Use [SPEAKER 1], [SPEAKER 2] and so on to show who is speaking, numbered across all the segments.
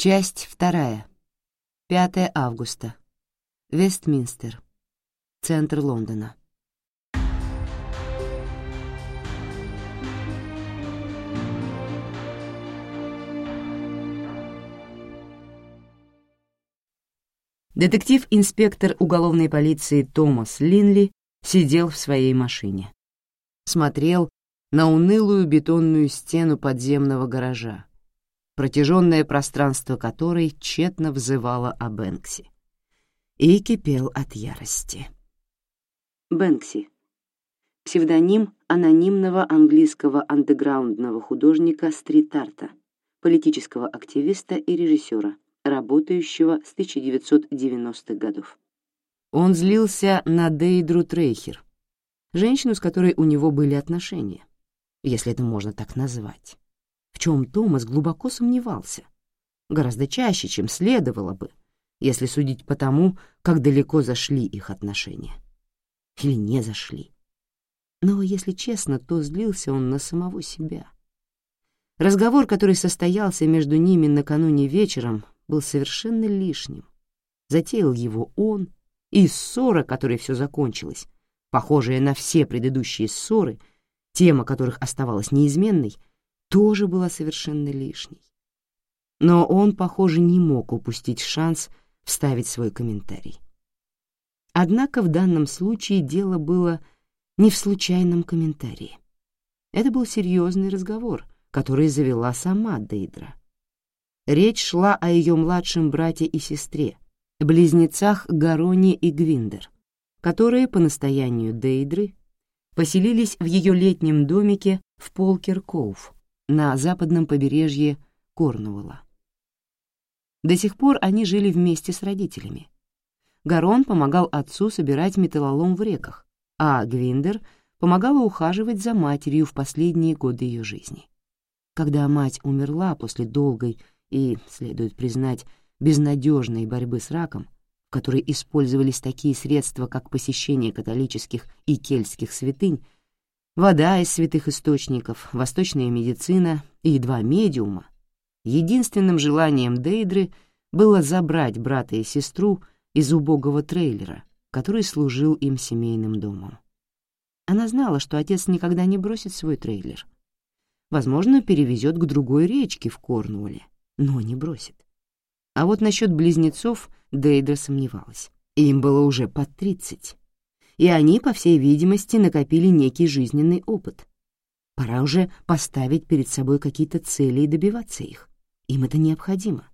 [SPEAKER 1] Часть вторая. 5 августа. Вестминстер. Центр Лондона. Детектив-инспектор уголовной полиции Томас Линли сидел в своей машине. Смотрел на унылую бетонную стену подземного гаража, протяженное пространство которой тщетно взывало о Бэнкси. И кипел от ярости. Бэнкси. Псевдоним анонимного английского андеграундного художника стрит-арта, политического активиста и режиссера, работающего с 1990-х годов. Он злился на Дейдру Трейхер, женщину, с которой у него были отношения, если это можно так назвать, в чем Томас глубоко сомневался, гораздо чаще, чем следовало бы, если судить по тому, как далеко зашли их отношения. Или не зашли. Но, если честно, то злился он на самого себя. Разговор, который состоялся между ними накануне вечером, был совершенно лишним. Затеял его он, и ссора, которой все закончилась, похожая на все предыдущие ссоры, тема которых оставалась неизменной, тоже была совершенно лишней. Но он, похоже, не мог упустить шанс вставить свой комментарий. Однако в данном случае дело было не в случайном комментарии. Это был серьезный разговор, который завела сама Дейдра. Речь шла о ее младшем брате и сестре, близнецах Гароне и Гвиндер, которые, по настоянию Дейдры, поселились в ее летнем домике в Полкер-Коув на западном побережье Корнуолла. До сих пор они жили вместе с родителями. Гарон помогал отцу собирать металлолом в реках, а Гвиндер помогала ухаживать за матерью в последние годы ее жизни. Когда мать умерла после долгой и, следует признать, безнадежной борьбы с раком, в которой использовались такие средства, как посещение католических и кельтских святынь, вода из святых источников, восточная медицина и два медиума, единственным желанием Дейдры было забрать брата и сестру из убогого трейлера, который служил им семейным домом. Она знала, что отец никогда не бросит свой трейлер. Возможно, перевезет к другой речке в Корнуолле, но не бросит. А вот насчет близнецов Дейдра сомневалась. Им было уже под тридцать. И они, по всей видимости, накопили некий жизненный опыт. Пора уже поставить перед собой какие-то цели и добиваться их. Им это необходимо.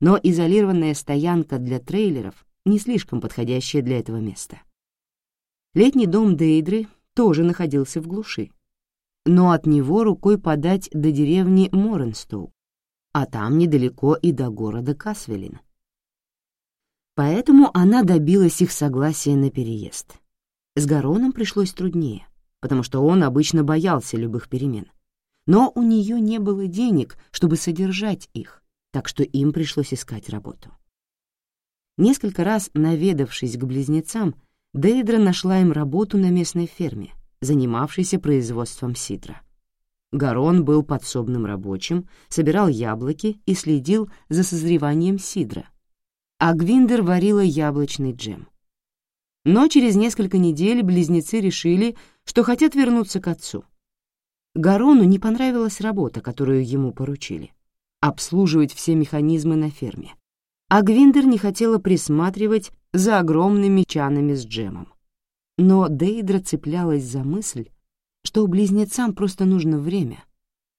[SPEAKER 1] Но изолированная стоянка для трейлеров не слишком подходящая для этого места. Летний дом Дейдры тоже находился в глуши, но от него рукой подать до деревни Моренстоу, а там недалеко и до города Касвелин. Поэтому она добилась их согласия на переезд. С Гароном пришлось труднее, потому что он обычно боялся любых перемен. Но у нее не было денег, чтобы содержать их, так что им пришлось искать работу. Несколько раз наведавшись к близнецам, Дейдра нашла им работу на местной ферме, занимавшейся производством сидра. Гарон был подсобным рабочим, собирал яблоки и следил за созреванием сидра, а Гвиндер варила яблочный джем. Но через несколько недель близнецы решили, что хотят вернуться к отцу. Гарону не понравилась работа, которую ему поручили — обслуживать все механизмы на ферме. А Гвиндер не хотела присматривать за огромными чанами с джемом. Но Дейдра цеплялась за мысль, что близнецам просто нужно время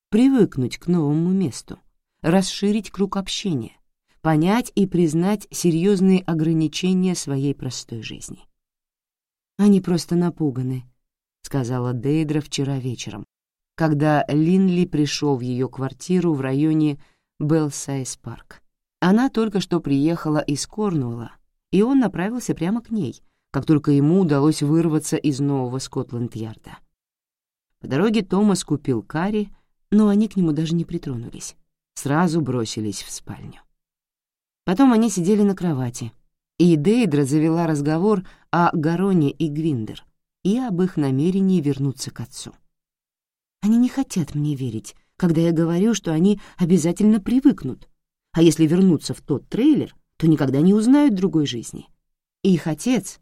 [SPEAKER 1] привыкнуть к новому месту, расширить круг общения, понять и признать серьезные ограничения своей простой жизни. «Они просто напуганы», — сказала Дейдра вчера вечером, когда Линли пришел в ее квартиру в районе Белсайз-парк. Она только что приехала из Корнуэлла, и он направился прямо к ней, как только ему удалось вырваться из нового Скотланд-Ярда. По дороге Томас купил карри, но они к нему даже не притронулись. Сразу бросились в спальню. Потом они сидели на кровати, и Дейдра завела разговор о Гароне и Гвиндер и об их намерении вернуться к отцу. Они не хотят мне верить, когда я говорю, что они обязательно привыкнут, А если вернуться в тот трейлер, то никогда не узнают другой жизни. Их отец,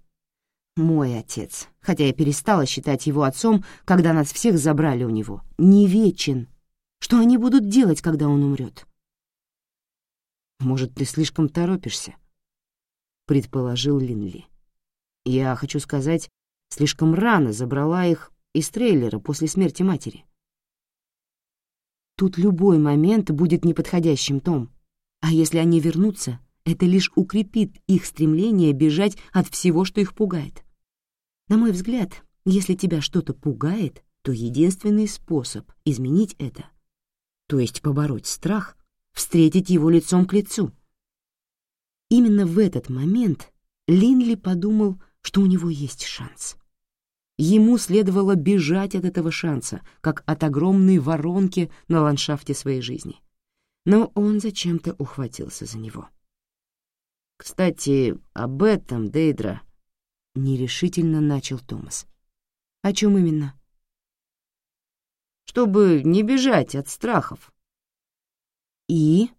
[SPEAKER 1] мой отец, хотя я перестала считать его отцом, когда нас всех забрали у него, не вечен. Что они будут делать, когда он умрет? «Может, ты слишком торопишься?» — предположил Линли. «Я хочу сказать, слишком рано забрала их из трейлера после смерти матери». «Тут любой момент будет неподходящим, Том. А если они вернутся, это лишь укрепит их стремление бежать от всего, что их пугает. На мой взгляд, если тебя что-то пугает, то единственный способ изменить это, то есть побороть страх, встретить его лицом к лицу. Именно в этот момент Линли подумал, что у него есть шанс. Ему следовало бежать от этого шанса, как от огромной воронки на ландшафте своей жизни. Но он зачем-то ухватился за него. «Кстати, об этом, Дейдра», — нерешительно начал Томас. «О чем именно?» «Чтобы не бежать от страхов». «И?»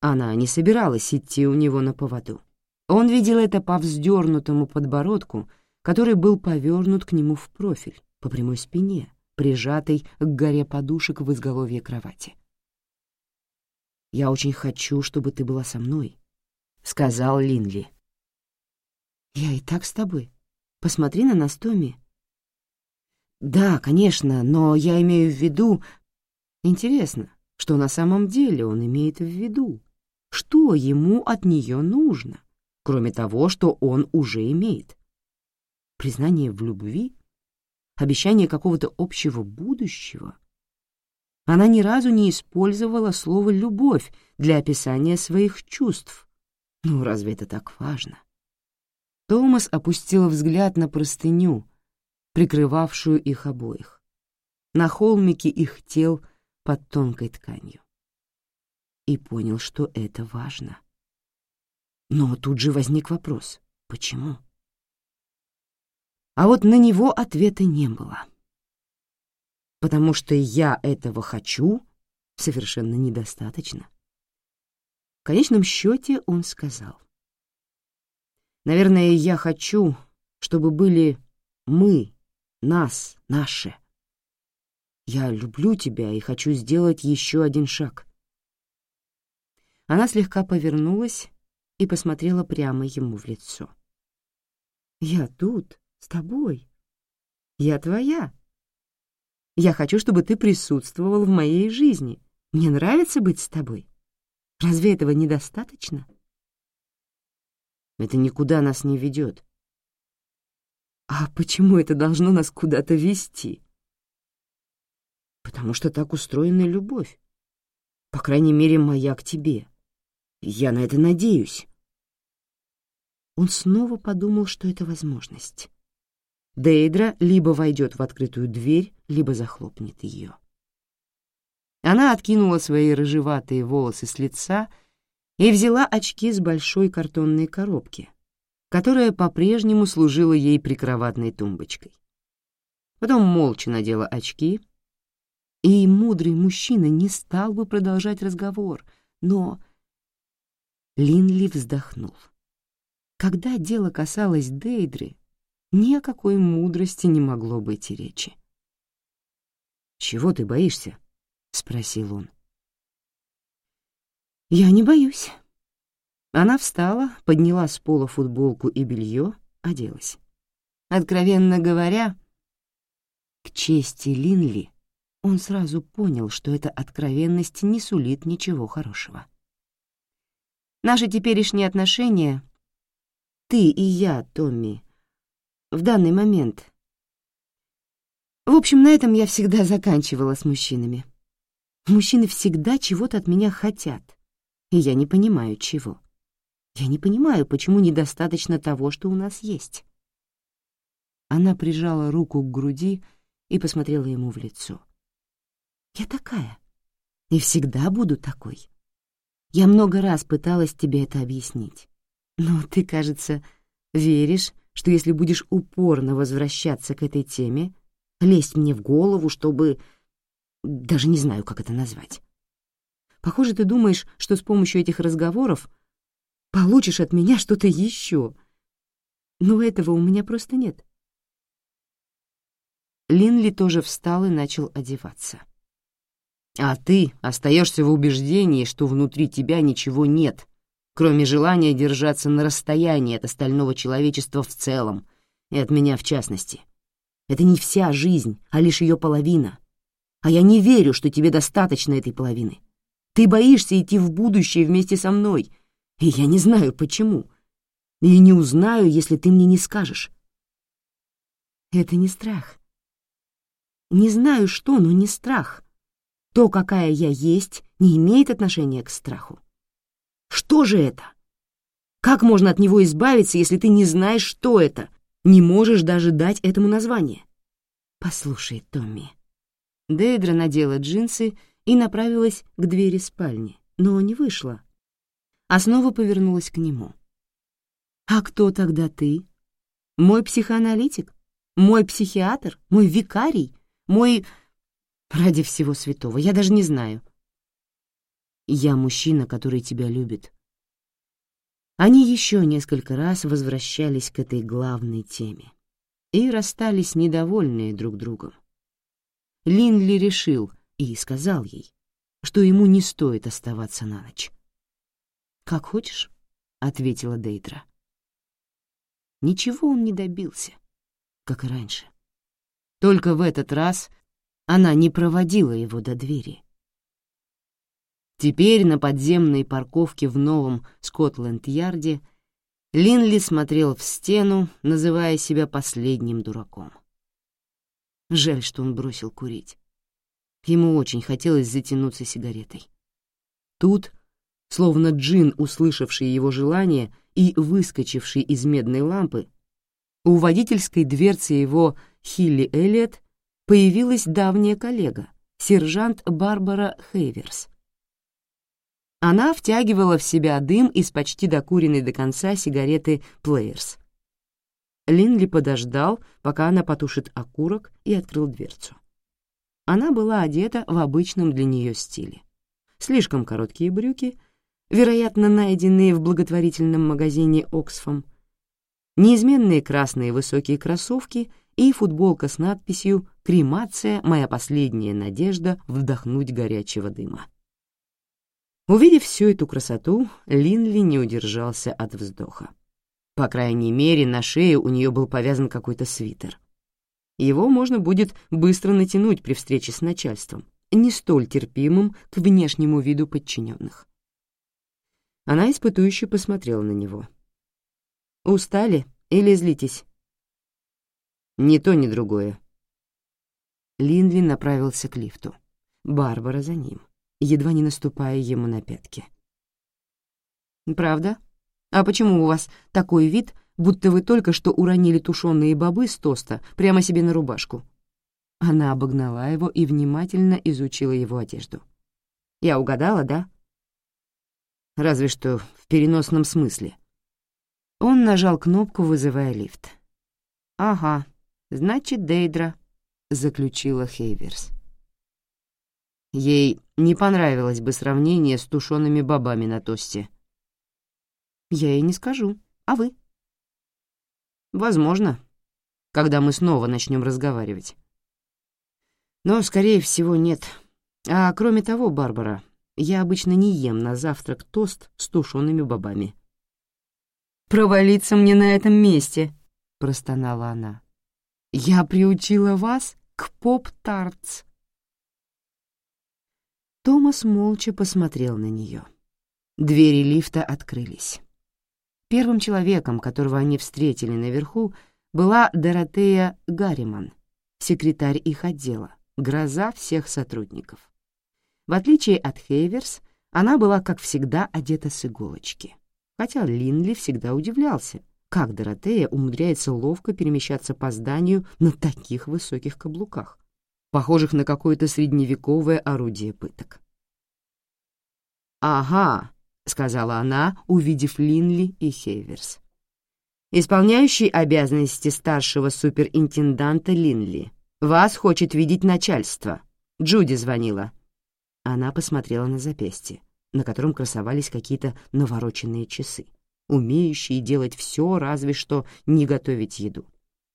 [SPEAKER 1] Она не собиралась идти у него на поводу. Он видел это по вздернутому подбородку, который был повернут к нему в профиль, по прямой спине, прижатой к горе подушек в изголовье кровати. «Я очень хочу, чтобы ты была со мной», — сказал Линли. «Я и так с тобой. Посмотри на нас, Томми». «Да, конечно, но я имею в виду...» «Интересно, что на самом деле он имеет в виду? Что ему от нее нужно, кроме того, что он уже имеет? Признание в любви? Обещание какого-то общего будущего?» Она ни разу не использовала слово «любовь» для описания своих чувств. Ну, разве это так важно? Томас опустил взгляд на простыню, прикрывавшую их обоих, на холмике их тел под тонкой тканью. И понял, что это важно. Но тут же возник вопрос — почему? А вот на него ответа не было потому что я этого хочу, совершенно недостаточно. В конечном счете он сказал. Наверное, я хочу, чтобы были мы, нас, наши. Я люблю тебя и хочу сделать еще один шаг. Она слегка повернулась и посмотрела прямо ему в лицо. «Я тут, с тобой. Я твоя. Я хочу, чтобы ты присутствовал в моей жизни. Мне нравится быть с тобой. Разве этого недостаточно? Это никуда нас не ведет. А почему это должно нас куда-то вести? Потому что так устроена любовь. По крайней мере, моя к тебе. Я на это надеюсь. Он снова подумал, что это возможность. Дейдра либо войдет в открытую дверь, либо захлопнет ее. Она откинула свои рыжеватые волосы с лица и взяла очки с большой картонной коробки, которая по-прежнему служила ей прикроватной тумбочкой. Потом молча надела очки, и мудрый мужчина не стал бы продолжать разговор, но... Линли вздохнул. Когда дело касалось Дейдры, ни о какой мудрости не могло быть и речи. «Чего ты боишься?» — спросил он. «Я не боюсь». Она встала, подняла с пола футболку и белье, оделась. Откровенно говоря, к чести Линли, он сразу понял, что эта откровенность не сулит ничего хорошего. Наши теперешние отношения, ты и я, Томми, в данный момент. В общем, на этом я всегда заканчивала с мужчинами. Мужчины всегда чего-то от меня хотят, и я не понимаю, чего. Я не понимаю, почему недостаточно того, что у нас есть. Она прижала руку к груди и посмотрела ему в лицо. «Я такая, и всегда буду такой. Я много раз пыталась тебе это объяснить, но ты, кажется, веришь, что если будешь упорно возвращаться к этой теме, лезть мне в голову, чтобы... Даже не знаю, как это назвать. Похоже, ты думаешь, что с помощью этих разговоров получишь от меня что-то еще. Но этого у меня просто нет. Линли тоже встал и начал одеваться. А ты остаешься в убеждении, что внутри тебя ничего нет, кроме желания держаться на расстоянии от остального человечества в целом и от меня в частности. Это не вся жизнь, а лишь ее половина. А я не верю, что тебе достаточно этой половины. Ты боишься идти в будущее вместе со мной, и я не знаю, почему. И не узнаю, если ты мне не скажешь. Это не страх. Не знаю что, но не страх. То, какая я есть, не имеет отношения к страху. Что же это? Как можно от него избавиться, если ты не знаешь, что это, не можешь даже дать этому название? Послушай, Томми. Дейдра надела джинсы и направилась к двери спальни, но не вышла, а снова повернулась к нему. «А кто тогда ты? Мой психоаналитик? Мой психиатр? Мой викарий? Мой... Ради всего святого, я даже не знаю. Я мужчина, который тебя любит. Они еще несколько раз возвращались к этой главной теме и расстались недовольные друг другом. Линли решил и сказал ей, что ему не стоит оставаться на ночь. «Как хочешь», — ответила Дейдра. Ничего он не добился, как и раньше. Только в этот раз она не проводила его до двери. Теперь на подземной парковке в новом Скотланд-Ярде Линли смотрел в стену, называя себя последним дураком. Жаль, что он бросил курить. Ему очень хотелось затянуться сигаретой. Тут, словно джин, услышавший его желание и выскочивший из медной лампы, у водительской дверцы его Хилли Эллиот появилась давняя коллега, сержант Барбара Хейверс. Она втягивала в себя дым из почти докуренной до конца сигареты «Плеерс». Линли подождал, пока она потушит окурок, и открыл дверцу. Она была одета в обычном для нее стиле. Слишком короткие брюки, вероятно, найденные в благотворительном магазине «Оксфам», неизменные красные высокие кроссовки и футболка с надписью «Кремация — моя последняя надежда вдохнуть горячего дыма». Увидев всю эту красоту, Линли не удержался от вздоха. По крайней мере, на шее у нее был повязан какой-то свитер. Его можно будет быстро натянуть при встрече с начальством, не столь терпимым к внешнему виду подчиненных. Она испытующе посмотрела на него. «Устали или злитесь?» Ни то, ни другое. Линли направился к лифту. Барбара за ним, едва не наступая ему на пятки. «Правда? А почему у вас такой вид, будто вы только что уронили тушеные бобы с тоста прямо себе на рубашку?» Она обогнала его и внимательно изучила его одежду. «Я угадала, да?» «Разве что в переносном смысле». Он нажал кнопку, вызывая лифт. «Ага, «Значит, Дейдра», — заключила Хейверс. Ей не понравилось бы сравнение с тушеными бобами на тосте. «Я ей не скажу. А вы?» «Возможно, когда мы снова начнем разговаривать. Но, скорее всего, нет. А кроме того, Барбара, я обычно не ем на завтрак тост с тушеными бобами». «Провалиться мне на этом месте», — простонала она. Я приучила вас к поп-тартс. Томас молча посмотрел на нее. Двери лифта открылись. Первым человеком, которого они встретили наверху, была Доротея Гарриман, секретарь их отдела, гроза всех сотрудников. В отличие от Хейверс, она была, как всегда, одета с иголочки. Хотя Линли всегда удивлялся, как Доротея умудряется ловко перемещаться по зданию на таких высоких каблуках, похожих на какое-то средневековое орудие пыток. «Ага», — сказала она, увидев Линли и Хейверс. «Исполняющий обязанности старшего суперинтенданта Линли. Вас хочет видеть начальство. Джуди звонила». Она посмотрела на запястье, на котором красовались какие-то навороченные часы, умеющие делать все, разве что не готовить еду.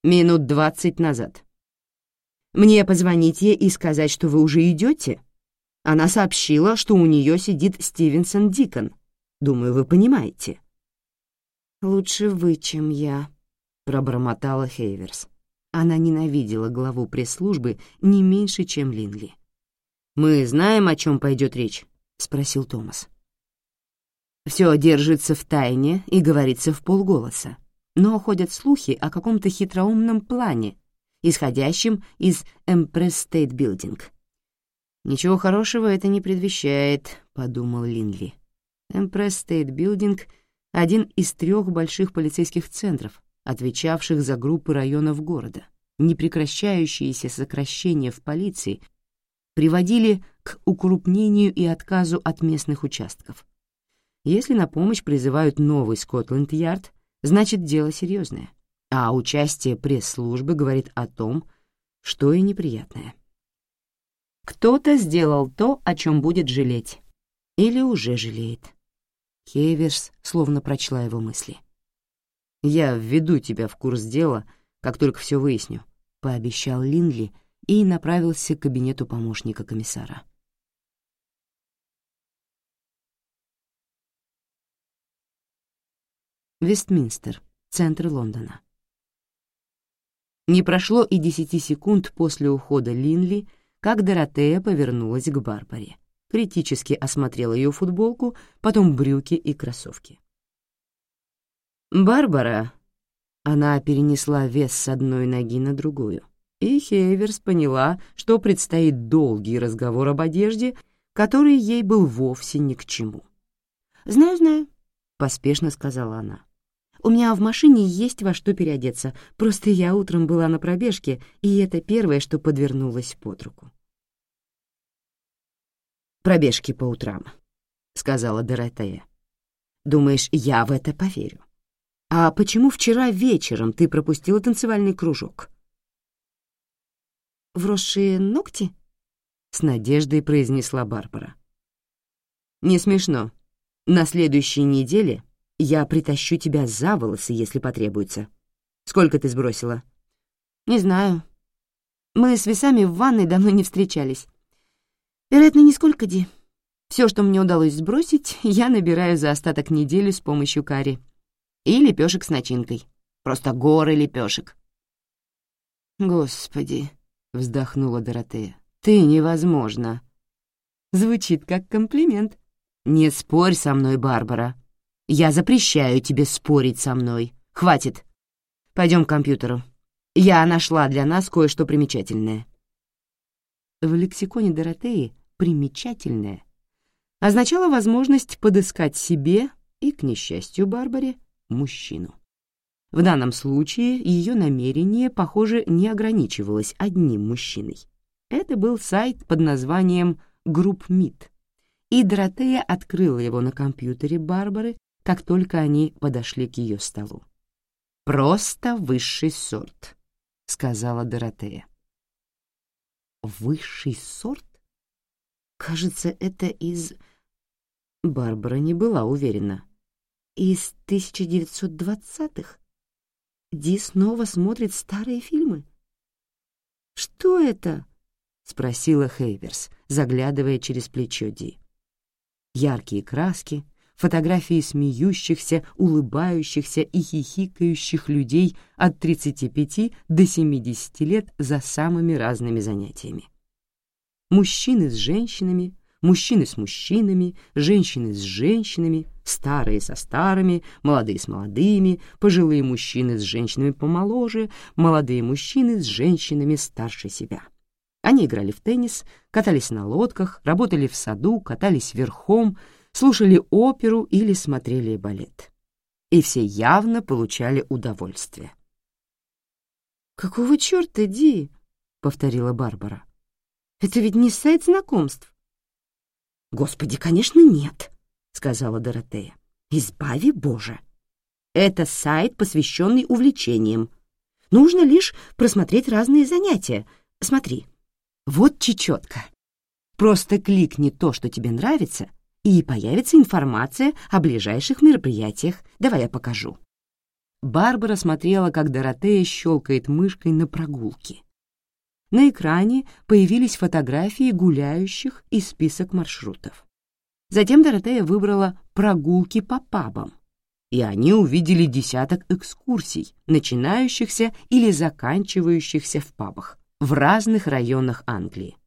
[SPEAKER 1] «Минут двадцать назад». «Мне позвонить ей и сказать, что вы уже идете?» Она сообщила, что у нее сидит Стивенсон Дикон. Думаю, вы понимаете. «Лучше вы, чем я», — пробормотала Хейверс. Она ненавидела главу пресс-службы не меньше, чем Линли. «Мы знаем, о чем пойдет речь?» — спросил Томас. Все держится в тайне и говорится в полголоса, но ходят слухи о каком-то хитроумном плане, исходящем из Empress State Building. «Ничего хорошего это не предвещает», — подумал Линли. Empress State Building — один из трех больших полицейских центров, отвечавших за группы районов города. Непрекращающиеся сокращения в полиции приводили к укрупнению и отказу от местных участков. Если на помощь призывают новый Скотланд-Ярд, значит, дело серьезное, а участие пресс-службы говорит о том, что и неприятное. Кто-то сделал то, о чем будет жалеть. Или уже жалеет. Хейверс словно прочла его мысли. «Я введу тебя в курс дела, как только все выясню», — пообещал Линли и направился к кабинету помощника комиссара. Вестминстер, центр Лондона. Не прошло и десяти секунд после ухода Линли, как Доротея повернулась к Барбаре, критически осмотрела ее футболку, потом брюки и кроссовки. «Барбара!» Она перенесла вес с одной ноги на другую, и Хейверс поняла, что предстоит долгий разговор об одежде, который ей был вовсе ни к чему. «Знаю, знаю», — поспешно сказала она. «У меня в машине есть во что переодеться, просто я утром была на пробежке, и это первое, что подвернулось под руку» пробежки по утрам», — сказала Доротея. «Думаешь, я в это поверю? А почему вчера вечером ты пропустила танцевальный кружок?» «Вросшие ногти?» — с надеждой произнесла Барбара. «Не смешно. На следующей неделе я притащу тебя за волосы, если потребуется. Сколько ты сбросила?» «Не знаю. Мы с весами в ванной давно не встречались. Вероятно, нисколько, Ди. Все, что мне удалось сбросить, я набираю за остаток недели с помощью карри. И лепешек с начинкой. Просто горы лепешек. «Господи», — вздохнула Доротея, — «ты невозможно». Звучит как комплимент. «Не спорь со мной, Барбара. Я запрещаю тебе спорить со мной. Хватит. Пойдем к компьютеру. Я нашла для нас кое-что примечательное». В лексиконе Доротеи примечательное означало возможность подыскать себе и, к несчастью Барбаре, мужчину. В данном случае ее намерение, похоже, не ограничивалось одним мужчиной. Это был сайт под названием GroupMeet, и Доротея открыла его на компьютере Барбары, как только они подошли к ее столу. «Просто высший сорт», — сказала Доротея. «Высший сорт?» Кажется, это из... Барбара не была уверена. Из 1920-х? Ди снова смотрит старые фильмы. «Что это?» — спросила Хейверс, заглядывая через плечо Ди. Яркие краски, фотографии смеющихся, улыбающихся и хихикающих людей от 35 до 70 лет за самыми разными занятиями мужчины с женщинами, мужчины с мужчинами, женщины с женщинами, старые со старыми, молодые с молодыми, пожилые мужчины с женщинами помоложе, молодые мужчины с женщинами старше себя. Они играли в теннис, катались на лодках, работали в саду, катались верхом, слушали оперу или смотрели балет. И все явно получали удовольствие. «Какого черта, Ди?» — повторила Барбара. Это ведь не сайт знакомств. Господи, конечно, нет, сказала Доротея. Избави Боже. Это сайт, посвященный увлечениям. Нужно лишь просмотреть разные занятия. Смотри, вот чечетка. Просто кликни то, что тебе нравится, и появится информация о ближайших мероприятиях. Давай я покажу». Барбара смотрела, как Доротея щелкает мышкой на прогулке. На экране появились фотографии гуляющих и список маршрутов. Затем Доротея выбрала прогулки по пабам, и они увидели десяток экскурсий, начинающихся или заканчивающихся в пабах в разных районах Англии.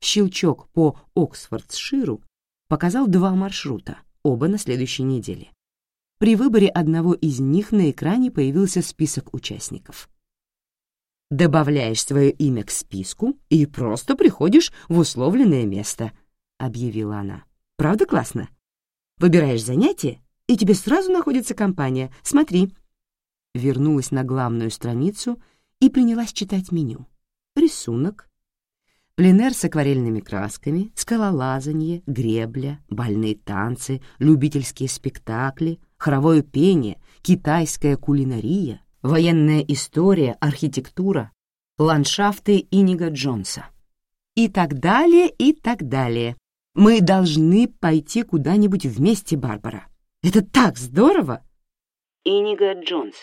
[SPEAKER 1] Щелчок по Оксфордширу показал два маршрута, оба на следующей неделе. При выборе одного из них на экране появился список участников. «Добавляешь свое имя к списку и просто приходишь в условленное место», — объявила она. «Правда классно? Выбираешь занятие, и тебе сразу находится компания. Смотри». Вернулась на главную страницу и принялась читать меню. Рисунок, Пленэр с акварельными красками, скалолазанье, гребля, бальные танцы, любительские спектакли, хоровое пение, китайская кулинария, военная история, архитектура, ландшафты Инига Джонса. И так далее, и так далее. Мы должны пойти куда-нибудь вместе, Барбара. Это так здорово! Инига Джонс,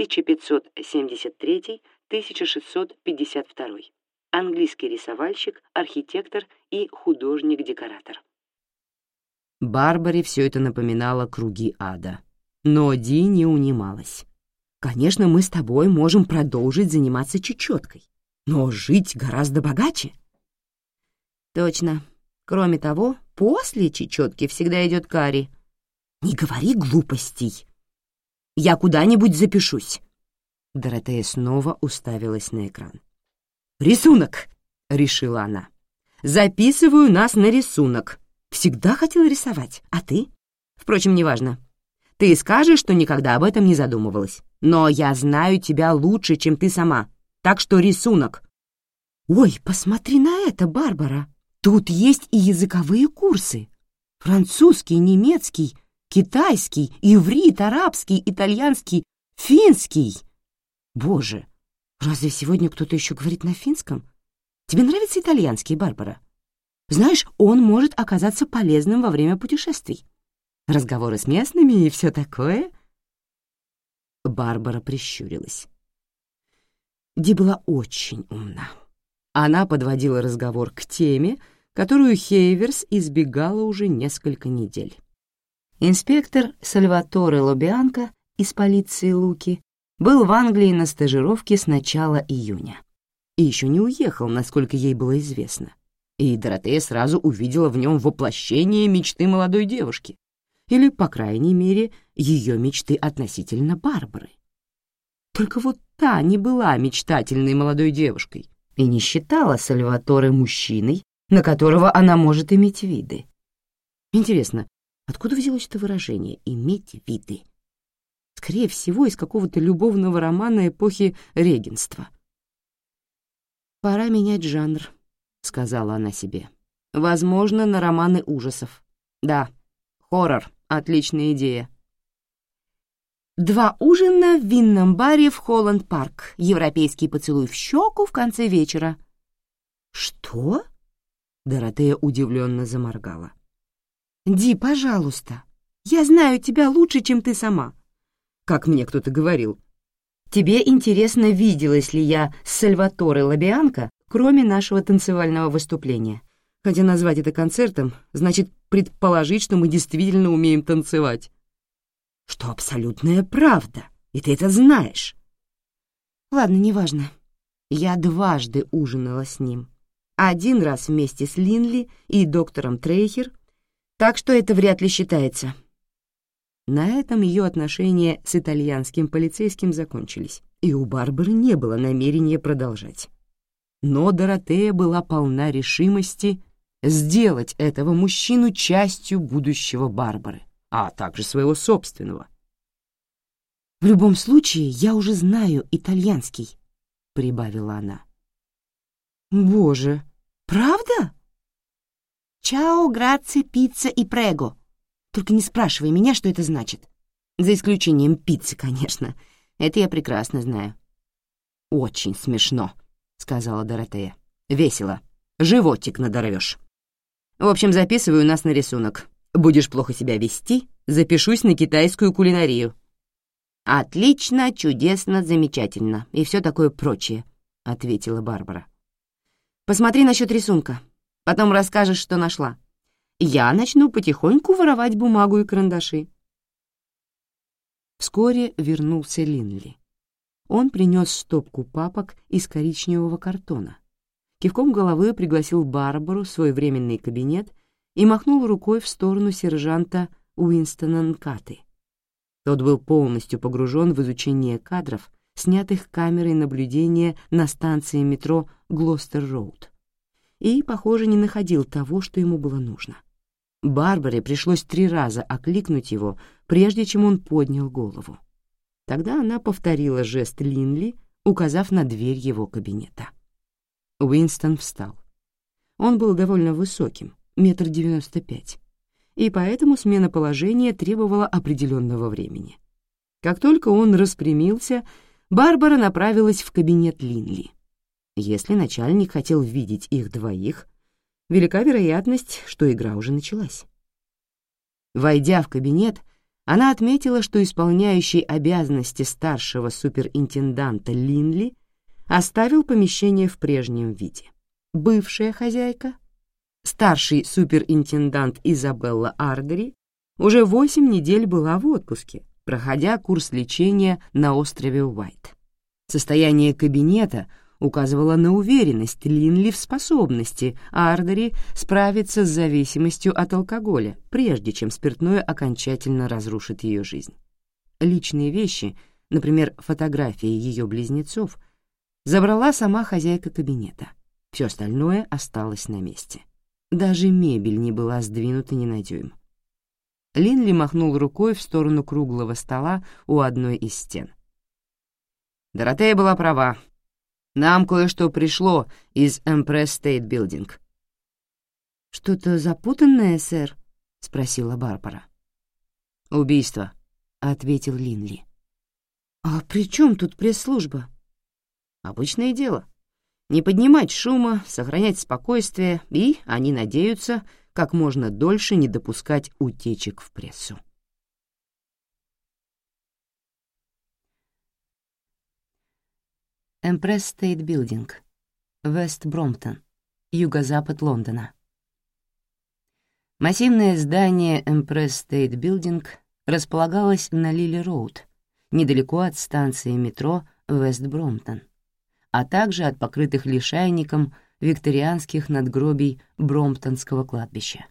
[SPEAKER 1] 1573-1652 английский рисовальщик, архитектор и художник-декоратор. Барбаре все это напоминало круги ада. Но Ди не унималась. «Конечно, мы с тобой можем продолжить заниматься чечеткой, но жить гораздо богаче». «Точно. Кроме того, после чечетки всегда идет карри». «Не говори глупостей. Я куда-нибудь запишусь». Доротея снова уставилась на экран. «Рисунок!» — решила она. «Записываю нас на рисунок. Всегда хотела рисовать, а ты? Впрочем, неважно. Ты скажешь, что никогда об этом не задумывалась. Но я знаю тебя лучше, чем ты сама. Так что рисунок». «Ой, посмотри на это, Барбара. Тут есть и языковые курсы. Французский, немецкий, китайский, иврит, арабский, итальянский, финский. Боже, Разве сегодня кто-то еще говорит на финском? Тебе нравится итальянский, Барбара? Знаешь, он может оказаться полезным во время путешествий. Разговоры с местными и все такое. Барбара прищурилась. Ди была очень умна. Она подводила разговор к теме, которую Хейверс избегала уже несколько недель. Инспектор Сальваторе Лобианко из полиции Луки был в Англии на стажировке с начала июня. И еще не уехал, насколько ей было известно. И Доротея сразу увидела в нем воплощение мечты молодой девушки. Или, по крайней мере, ее мечты относительно Барбары. Только вот та не была мечтательной молодой девушкой и не считала Сальваторе мужчиной, на которого она может иметь виды. Интересно, откуда взялось это выражение «иметь виды»? Скорее всего, из какого-то любовного романа эпохи регенства. «Пора менять жанр», — сказала она себе. «Возможно, на романы ужасов. Да, хоррор — отличная идея». Два ужина в винном баре в Холланд-парк. Европейский поцелуй в щеку в конце вечера. «Что?» — Доротея удивленно заморгала. «Ди, пожалуйста, я знаю тебя лучше, чем ты сама как мне кто-то говорил. Тебе интересно, виделась ли я с Сальваторе Лабианко, кроме нашего танцевального выступления? Хотя назвать это концертом значит предположить, что мы действительно умеем танцевать. Что абсолютная правда, и ты это знаешь. Ладно, неважно. Я дважды ужинала с ним. Один раз вместе с Линли и доктором Трейхер, так что это вряд ли считается. На этом ее отношения с итальянским полицейским закончились, и у Барбары не было намерения продолжать. Но Доротея была полна решимости сделать этого мужчину частью будущего Барбары, а также своего собственного. «В любом случае, я уже знаю итальянский», — прибавила она. «Боже, правда?» «Чао, граци, пицца и прего», только не спрашивай меня, что это значит. За исключением пиццы, конечно. Это я прекрасно знаю». «Очень смешно», — сказала Доротея. «Весело. Животик надорвешь». В общем, записываю нас на рисунок. Будешь плохо себя вести, запишусь на китайскую кулинарию». «Отлично, чудесно, замечательно и все такое прочее», — ответила Барбара. «Посмотри насчет рисунка. Потом расскажешь, что нашла. Я начну потихоньку воровать бумагу и карандаши». Вскоре вернулся Линли. Он принес стопку папок из коричневого картона. Кивком головы пригласил Барбару в свой временный кабинет и махнул рукой в сторону сержанта Уинстона Нкаты. Тот был полностью погружен в изучение кадров, снятых камерой наблюдения на станции метро Глостер-Роуд, и, похоже, не находил того, что ему было нужно. Барбаре пришлось три раза окликнуть его, прежде чем он поднял голову. Тогда она повторила жест Линли, указав на дверь его кабинета. Уинстон встал. Он был довольно высоким, метр девяносто пять, и поэтому смена положения требовала определенного времени. Как только он распрямился, Барбара направилась в кабинет Линли. Если начальник хотел видеть их двоих, велика вероятность, что игра уже началась. Войдя в кабинет, она отметила, что исполняющий обязанности старшего суперинтенданта Линли оставил помещение в прежнем виде. Бывшая хозяйка, старший суперинтендант Изабелла Ардери, уже восемь недель была в отпуске, проходя курс лечения на острове Уайт. Состояние кабинета — указывала на уверенность Линли в способности Ардери справиться с зависимостью от алкоголя, прежде чем спиртное окончательно разрушит ее жизнь. Личные вещи, например, фотографии ее близнецов, забрала сама хозяйка кабинета. Все остальное осталось на месте. Даже мебель не была сдвинута ни на дюйм. Линли махнул рукой в сторону круглого стола у одной из стен. Доротея была права. Нам кое-что пришло из Empress State Building». «Что-то запутанное, сэр?» — спросила Барбара. «Убийство», — ответил Линли. «А при чем тут пресс-служба?» «Обычное дело. Не поднимать шума, сохранять спокойствие и, они надеются, как можно дольше не допускать утечек в прессу». Empress State Building, Вест Бромптон, юго-запад Лондона. Массивное здание Empress State Building располагалось на Лили-Роуд, недалеко от станции метро Вест Бромптон, а также от покрытых лишайником викторианских надгробий Бромптонского кладбища.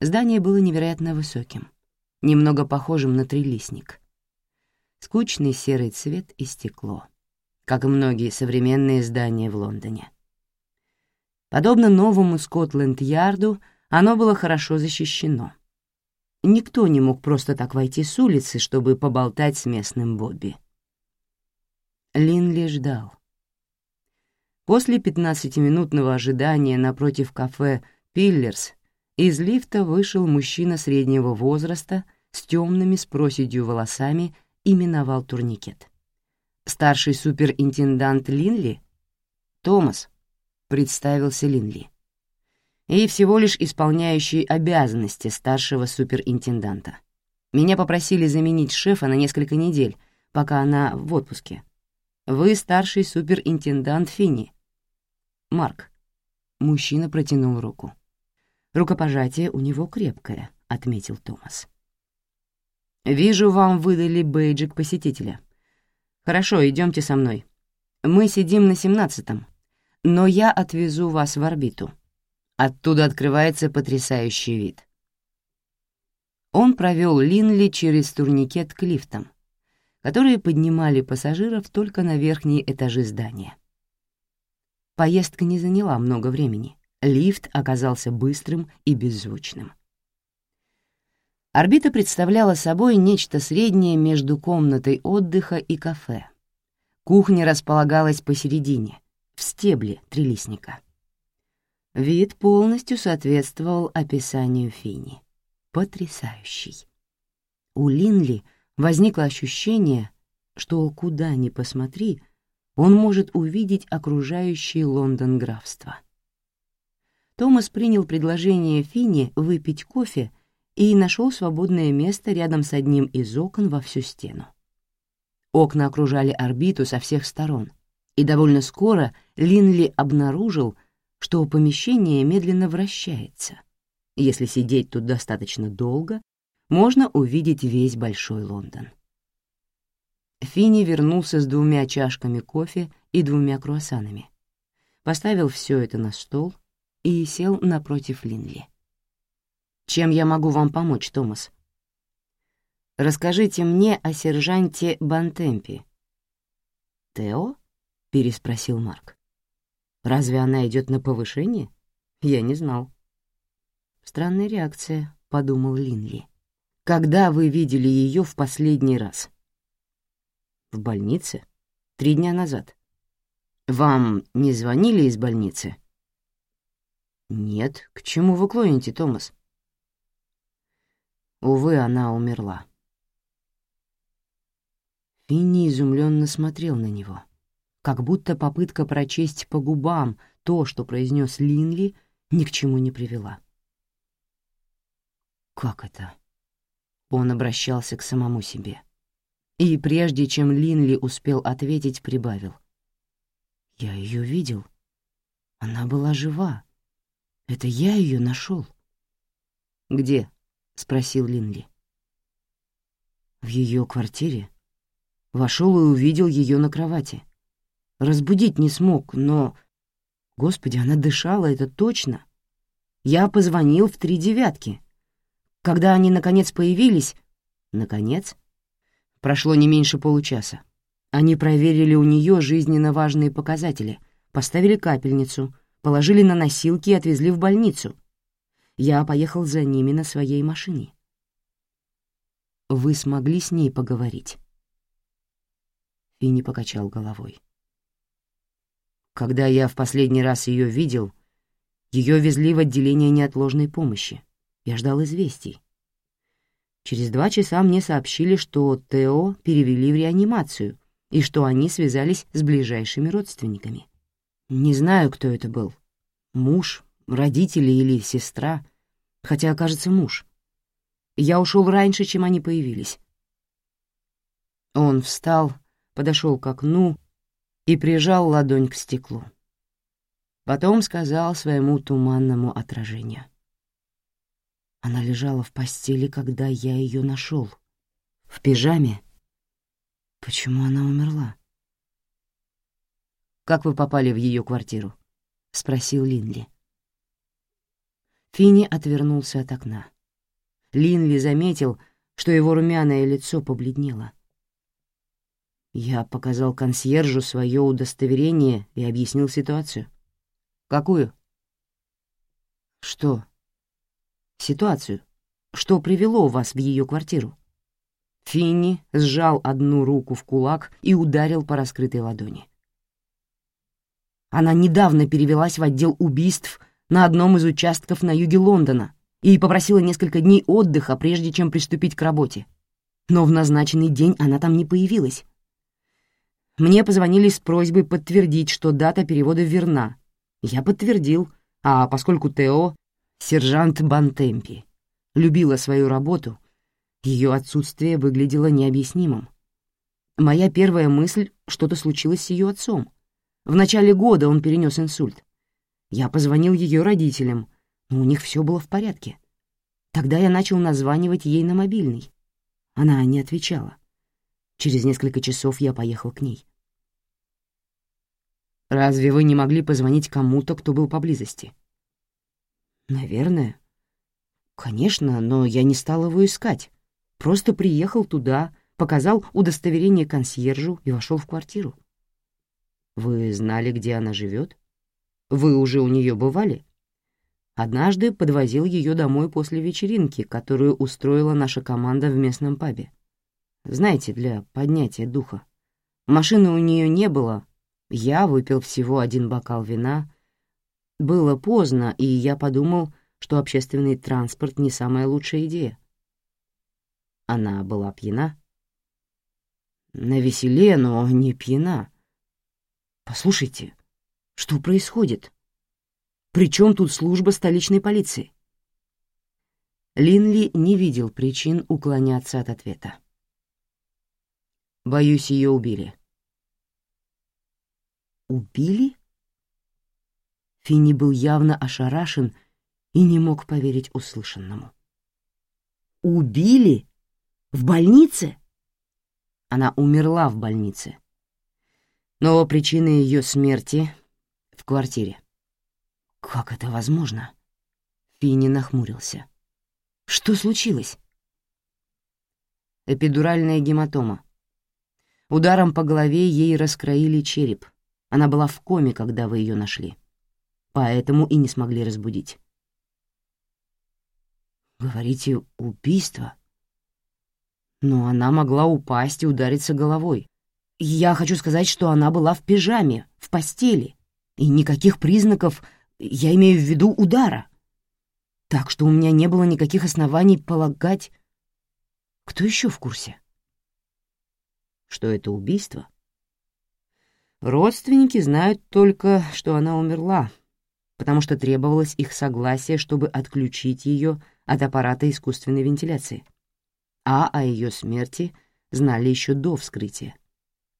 [SPEAKER 1] Здание было невероятно высоким, немного похожим на трилистник. Скучный серый цвет и стекло — как и многие современные здания в Лондоне. Подобно новому Скотленд-Ярду, оно было хорошо защищено. Никто не мог просто так войти с улицы, чтобы поболтать с местным Бобби. Линли ждал. После пятнадцатиминутного ожидания напротив кафе «Пиллерс» из лифта вышел мужчина среднего возраста с темными с проседью волосами и миновал турникет. Старший суперинтендант Линли? Томас, представился Линли. И всего лишь исполняющий обязанности старшего суперинтенданта. Меня попросили заменить шефа на несколько недель, пока она в отпуске. Вы старший суперинтендант Финни. Марк. Мужчина протянул руку. Рукопожатие у него крепкое, отметил Томас. Вижу, вам выдали бейджик посетителя. «Хорошо, идемте со мной. Мы сидим на семнадцатом, но я отвезу вас в орбиту. Оттуда открывается потрясающий вид». Он провел Линли через турникет к лифтам, которые поднимали пассажиров только на верхние этажи здания. Поездка не заняла много времени. Лифт оказался быстрым и беззвучным. Орбита представляла собой нечто среднее между комнатой отдыха и кафе. Кухня располагалась посередине, в стебле трилистника. Вид полностью соответствовал описанию Фини. Потрясающий. У Линли возникло ощущение, что куда ни посмотри, он может увидеть окружающий Лондон графство. Томас принял предложение Финни выпить кофе и нашел свободное место рядом с одним из окон во всю стену. Окна окружали орбиту со всех сторон, и довольно скоро Линли обнаружил, что помещение медленно вращается. Если сидеть тут достаточно долго, можно увидеть весь Большой Лондон. Финни вернулся с двумя чашками кофе и двумя круассанами. Поставил все это на стол и сел напротив Линли. «Чем я могу вам помочь, Томас?» «Расскажите мне о сержанте Бантемпи». «Тео?» — переспросил Марк. «Разве она идет на повышение? Я не знал». «Странная реакция», — подумал Линли. «Когда вы видели ее в последний раз?» В больнице? Три дня назад. Вам не звонили из больницы? Нет. К чему вы клоните, Томас? Увы, она умерла. Финни изумленно смотрел на него, как будто попытка прочесть по губам то, что произнес Линли, ни к чему не привела. «Как это?» Он обращался к самому себе. И прежде чем Линли успел ответить, прибавил. «Я ее видел. Она была жива. Это я ее нашел. «Где?» — спросил Линли. «В ее квартире. Вошел и увидел ее на кровати. Разбудить не смог, но... Господи, она дышала, это точно. Я позвонил в три девятки. Когда они, наконец, появились... Наконец?» Прошло не меньше получаса. Они проверили у нее жизненно важные показатели, поставили капельницу, положили на носилки и отвезли в больницу. Я поехал за ними на своей машине. «Вы смогли с ней поговорить?» Финни покачал головой. Когда я в последний раз ее видел, ее везли в отделение неотложной помощи. Я ждал известий. Через два часа мне сообщили, что Тео перевели в реанимацию и что они связались с ближайшими родственниками. Не знаю, кто это был. Муж, родители или сестра, хотя, кажется, муж. Я ушел раньше, чем они появились. Он встал, подошел к окну и прижал ладонь к стеклу. Потом сказал своему туманному отражению. Она лежала в постели, когда я ее нашел. В пижаме. Почему она умерла? «Как вы попали в ее квартиру?» — спросил Линли. Финни отвернулся от окна. Линли заметил, что его румяное лицо побледнело. Я показал консьержу свое удостоверение и объяснил ситуацию. «Какую?» «Что?» ситуацию? Что привело вас в ее квартиру?» Финни сжал одну руку в кулак и ударил по раскрытой ладони. Она недавно перевелась в отдел убийств на одном из участков на юге Лондона и попросила несколько дней отдыха, прежде чем приступить к работе. Но в назначенный день она там не появилась. Мне позвонили с просьбой подтвердить, что дата перевода верна. Я подтвердил, а поскольку Тео Сержант Бантемпи любила свою работу, ее отсутствие выглядело необъяснимым. Моя первая мысль — что-то случилось с ее отцом. В начале года он перенес инсульт. Я позвонил ее родителям, но у них все было в порядке. Тогда я начал названивать ей на мобильный. Она не отвечала. Через несколько часов я поехал к ней. «Разве вы не могли позвонить кому-то, кто был поблизости?» «Наверное». «Конечно, но я не стал его искать. Просто приехал туда, показал удостоверение консьержу и вошел в квартиру». «Вы знали, где она живет? Вы уже у нее бывали?» Однажды подвозил ее домой после вечеринки, которую устроила наша команда в местном пабе. Знаете, для поднятия духа. Машины у нее не было. Я выпил всего один бокал вина, было поздно, и я подумал, что общественный транспорт не самая лучшая идея. Она была пьяна? На веселе, но не пьяна. Послушайте, что происходит? При чем тут служба столичной полиции? Линли не видел причин уклоняться от ответа. Боюсь, ее убили. Убили? Финни был явно ошарашен и не мог поверить услышанному. Убили? В больнице? Она умерла в больнице. Но причина ее смерти в квартире. Как это возможно? Финни нахмурился. Что случилось? Эпидуральная гематома. Ударом по голове ей раскроили череп. Она была в коме, когда вы ее нашли. Поэтому и не смогли разбудить. Говорите, убийство? Но она могла упасть и удариться головой. Я хочу сказать, что она была в пижаме, в постели. И никаких признаков, я имею в виду удара. Так что у меня не было никаких оснований полагать... Кто еще в курсе? Что это убийство? Родственники знают только, что она умерла, потому что требовалось их согласие, чтобы отключить ее от аппарата искусственной вентиляции. А о ее смерти знали еще до вскрытия.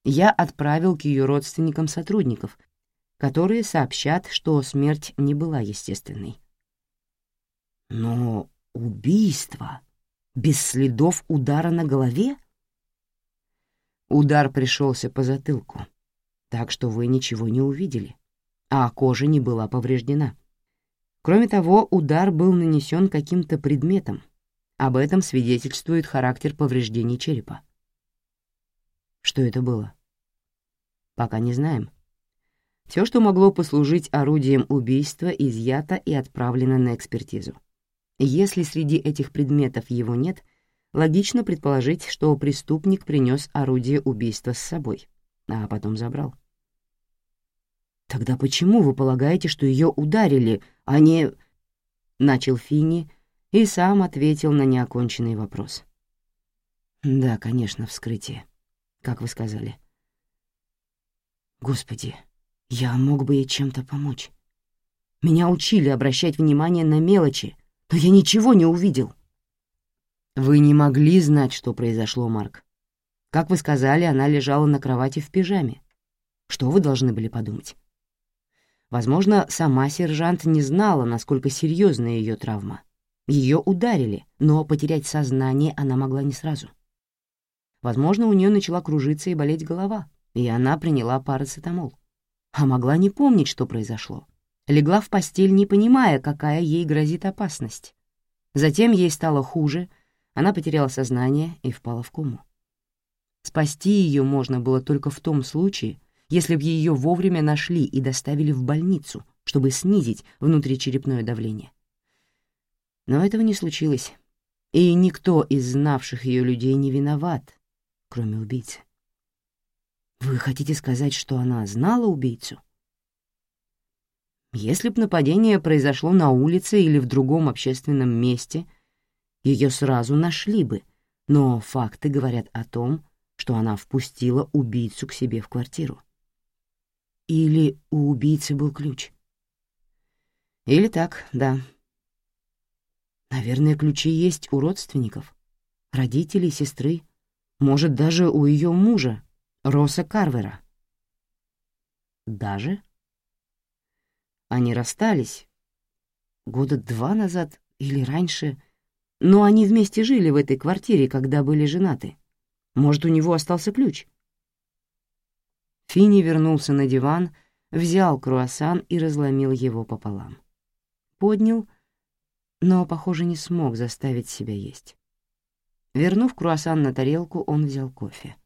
[SPEAKER 1] Я отправил к ее родственникам сотрудников, которые сообщат, что смерть не была естественной. Но убийство без следов удара на голове? Удар пришелся по затылку, так что вы ничего не увидели, а кожа не была повреждена. Кроме того, удар был нанесен каким-то предметом. Об этом свидетельствует характер повреждений черепа. Что это было? Пока не знаем. Все, что могло послужить орудием убийства, изъято и отправлено на экспертизу. Если среди этих предметов его нет, логично предположить, что преступник принес орудие убийства с собой, а потом забрал. «Тогда почему вы полагаете, что ее ударили, а не...» — начал Финни и сам ответил на неоконченный вопрос. «Да, конечно, вскрытие, как вы сказали. Господи, я мог бы ей чем-то помочь. Меня учили обращать внимание на мелочи, но я ничего не увидел». «Вы не могли знать, что произошло, Марк. Как вы сказали, она лежала на кровати в пижаме. Что вы должны были подумать?» Возможно, сама сержант не знала, насколько серьезна ее травма. Ее ударили, но потерять сознание она могла не сразу. Возможно, у нее начала кружиться и болеть голова, и она приняла парацетамол. А могла не помнить, что произошло. Легла в постель, не понимая, какая ей грозит опасность. Затем ей стало хуже, она потеряла сознание и впала в кому. Спасти ее можно было только в том случае, если бы ее вовремя нашли и доставили в больницу, чтобы снизить внутричерепное давление. Но этого не случилось, и никто из знавших ее людей не виноват, кроме убийцы. Вы хотите сказать, что она знала убийцу? Если б нападение произошло на улице или в другом общественном месте, ее сразу нашли бы, но факты говорят о том, что она впустила убийцу к себе в квартиру. Или у убийцы был ключ? Или так, да. Наверное, ключи есть у родственников, родителей, сестры, может, даже у ее мужа, Роса Карвера. Даже? Они расстались года два назад или раньше, но они вместе жили в этой квартире, когда были женаты. Может, у него остался ключ? Финни вернулся на диван, взял круассан и разломил его пополам. Поднял, но, похоже, не смог заставить себя есть. Вернув круассан на тарелку, он взял кофе.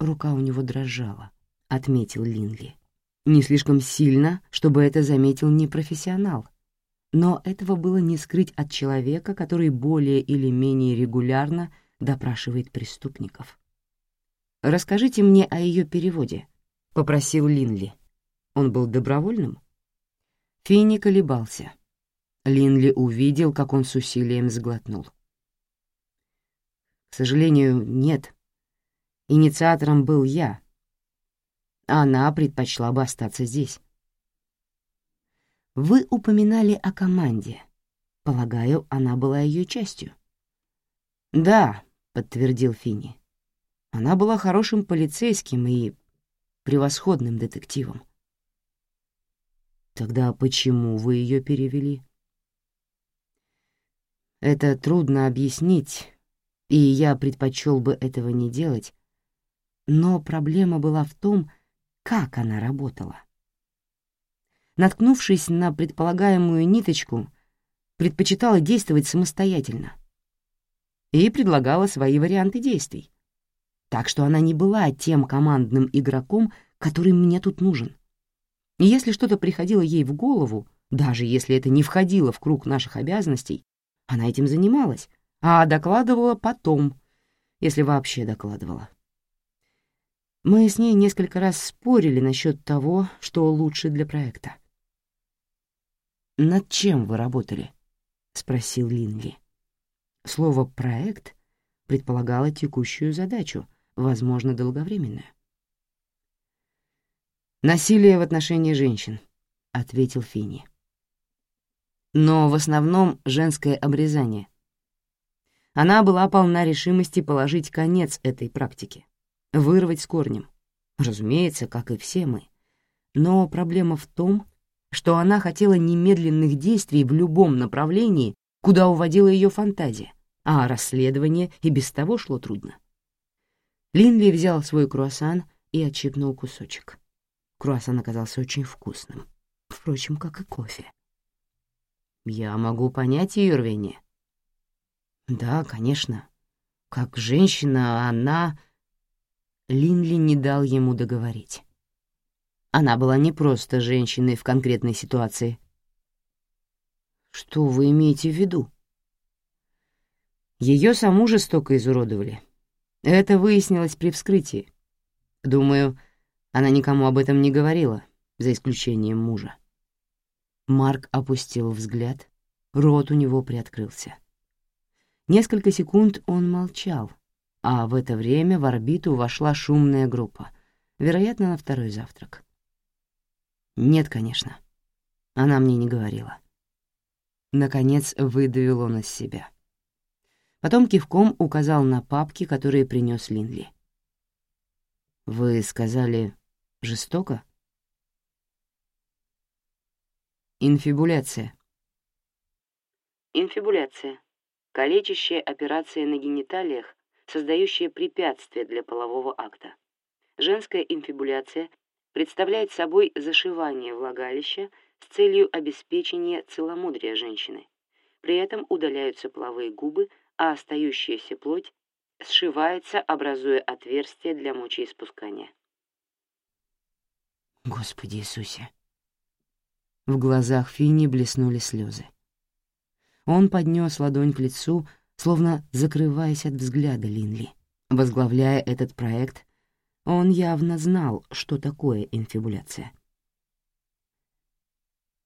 [SPEAKER 1] Рука у него дрожала, отметил Линли. Не слишком сильно, чтобы это заметил непрофессионал. Но этого было не скрыть от человека, который более или менее регулярно допрашивает преступников. «Расскажите мне о ее переводе», — попросил Линли. Он был добровольным? Финни колебался. Линли увидел, как он с усилием сглотнул. «К сожалению, нет. Инициатором был я. Она предпочла бы остаться здесь». Вы упоминали о команде. Полагаю, она была ее частью. Да, подтвердил Финни. Она была хорошим полицейским и превосходным детективом. Тогда почему вы ее перевели? Это трудно объяснить, и я предпочел бы этого не делать, но проблема была в том, как она работала. Наткнувшись на предполагаемую ниточку, предпочитала действовать самостоятельно и предлагала свои варианты действий. Так что она не была тем командным игроком, который мне тут нужен. И если что-то приходило ей в голову, даже если это не входило в круг наших обязанностей, она этим занималась, а докладывала потом, если вообще докладывала. Мы с ней несколько раз спорили насчет того, что лучше для проекта. «Над чем вы работали?» — спросил Линли. Слово «проект» предполагало текущую задачу, возможно, долговременную. «Насилие в отношении женщин», — ответил Фини. «Но в основном женское обрезание. Она была полна решимости положить конец этой практике, вырвать с корнем. Разумеется, как и все мы. Но проблема в том, что она хотела немедленных действий в любом направлении, куда уводила ее фантазия, а расследование и без того шло трудно. Линли взял свой круассан и отщипнул кусочек. Круассан оказался очень вкусным, впрочем, как и кофе. Я могу понять ее рвение. Да, конечно. Как женщина она... Линли не дал ему договорить. Она была не просто женщиной в конкретной ситуации. Что вы имеете в виду? Ее саму жестоко изуродовали. Это выяснилось при вскрытии. Думаю, она никому об этом не говорила, за исключением мужа. Марк опустил взгляд, рот у него приоткрылся. Несколько секунд он молчал, а в это время в орбиту вошла шумная группа, вероятно, на второй завтрак. «Нет, конечно. Она мне не говорила». Наконец выдавил он из себя. Потом кивком указал на папки, которые принес Линли. «Вы сказали, Жестоко? Инфибуляция. Инфибуляция. Калечащая операция на гениталиях, создающая препятствие для полового акта. Женская инфибуляция представляет собой зашивание влагалища с целью обеспечения целомудрия женщины. При этом удаляются половые губы, а остающаяся плоть сшивается, образуя отверстие для мочеиспускания. Господи Иисусе! В глазах Фини блеснули слезы. Он поднес ладонь к лицу, словно закрываясь от взгляда Линли. Возглавляя этот проект, он явно знал, что такое инфибуляция.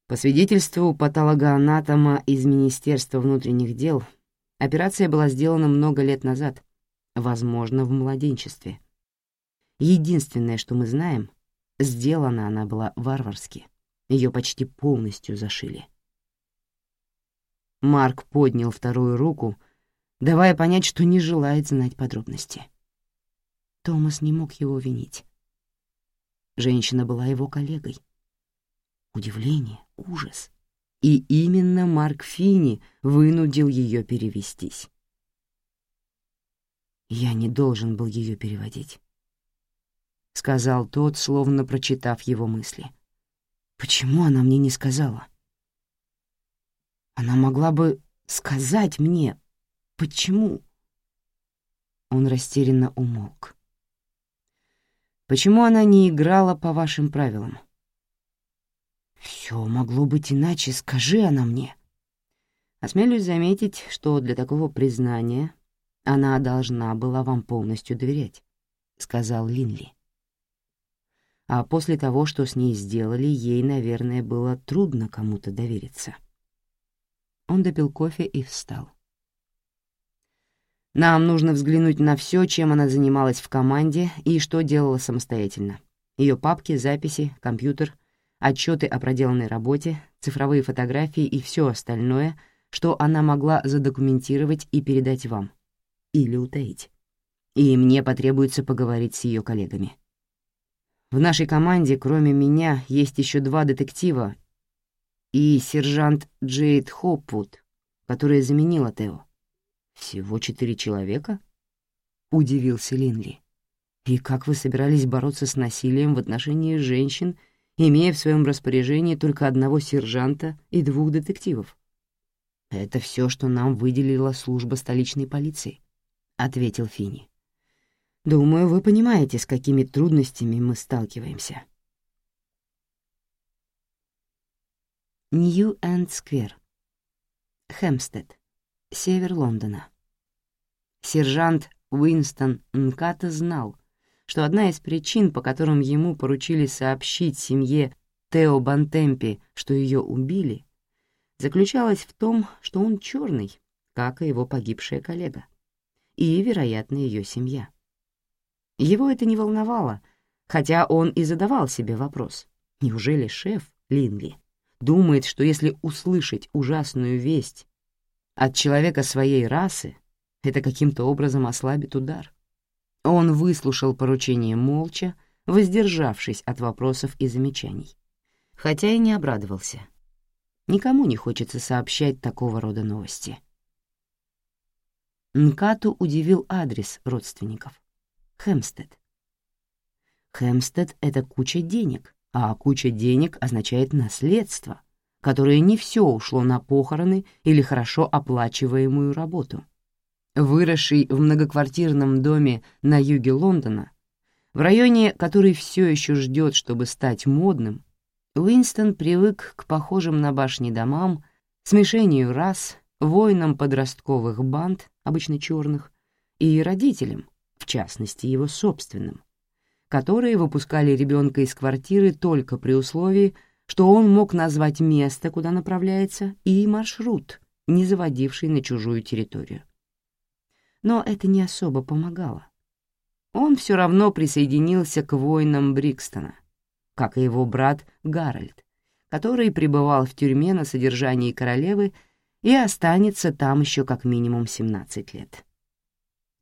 [SPEAKER 1] По свидетельству патологоанатома из Министерства внутренних дел, операция была сделана много лет назад, возможно, в младенчестве. Единственное, что мы знаем, Сделана она была варварски. Ее почти полностью зашили. Марк поднял вторую руку, давая понять, что не желает знать подробности. Томас не мог его винить. Женщина была его коллегой. Удивление, ужас. И именно Марк Фини вынудил ее перевестись. Я не должен был ее переводить. — сказал тот, словно прочитав его мысли. «Почему она мне не сказала?» «Она могла бы сказать мне, почему?» Он растерянно умолк. «Почему она не играла по вашим правилам?» «Все могло быть иначе, скажи она мне». Осмелюсь заметить, что для такого признания она должна была вам полностью доверять, — сказал Линли а после того, что с ней сделали, ей, наверное, было трудно кому-то довериться. Он допил кофе и встал. Нам нужно взглянуть на все, чем она занималась в команде и что делала самостоятельно. Ее папки, записи, компьютер, отчеты о проделанной работе, цифровые фотографии и все остальное, что она могла задокументировать и передать вам. Или утаить. И мне потребуется поговорить с ее коллегами. В нашей команде, кроме меня, есть еще два детектива и сержант Джейд Хопвуд, которая заменила Тео. «Всего четыре человека?» — удивился Линли. «И как вы собирались бороться с насилием в отношении женщин, имея в своем распоряжении только одного сержанта и двух детективов?» «Это все, что нам выделила служба столичной полиции», — ответил Финни. «Думаю, вы понимаете, с какими трудностями мы сталкиваемся». Нью-Энд-Сквер, Хэмстед, север Лондона. Сержант Уинстон Нката знал, что одна из причин, по которым ему поручили сообщить семье Тео Бантемпи, что ее убили, заключалась в том, что он черный, как и его погибшая коллега, и, вероятно, ее семья. Его это не волновало, хотя он и задавал себе вопрос, неужели шеф Линли думает, что если услышать ужасную весть от человека своей расы, это каким-то образом ослабит удар. Он выслушал поручение молча, воздержавшись от вопросов и замечаний. Хотя и не обрадовался. Никому не хочется сообщать такого рода новости. Нкату удивил адрес родственников. Хэмстед. Хэмстед — это куча денег, а куча денег означает наследство, которое не все ушло на похороны или хорошо оплачиваемую работу. Выросший в многоквартирном доме на юге Лондона, в районе, который все еще ждет, чтобы стать модным, Уинстон привык к похожим на башни домам, смешению рас, воинам подростковых банд, обычно черных, и родителям, в частности его собственным, которые выпускали ребенка из квартиры только при условии, что он мог назвать место, куда направляется, и маршрут, не заводивший на чужую территорию. Но это не особо помогало. Он все равно присоединился к воинам Брикстона, как и его брат Гарольд, который пребывал в тюрьме на содержании королевы и останется там еще как минимум 17 лет.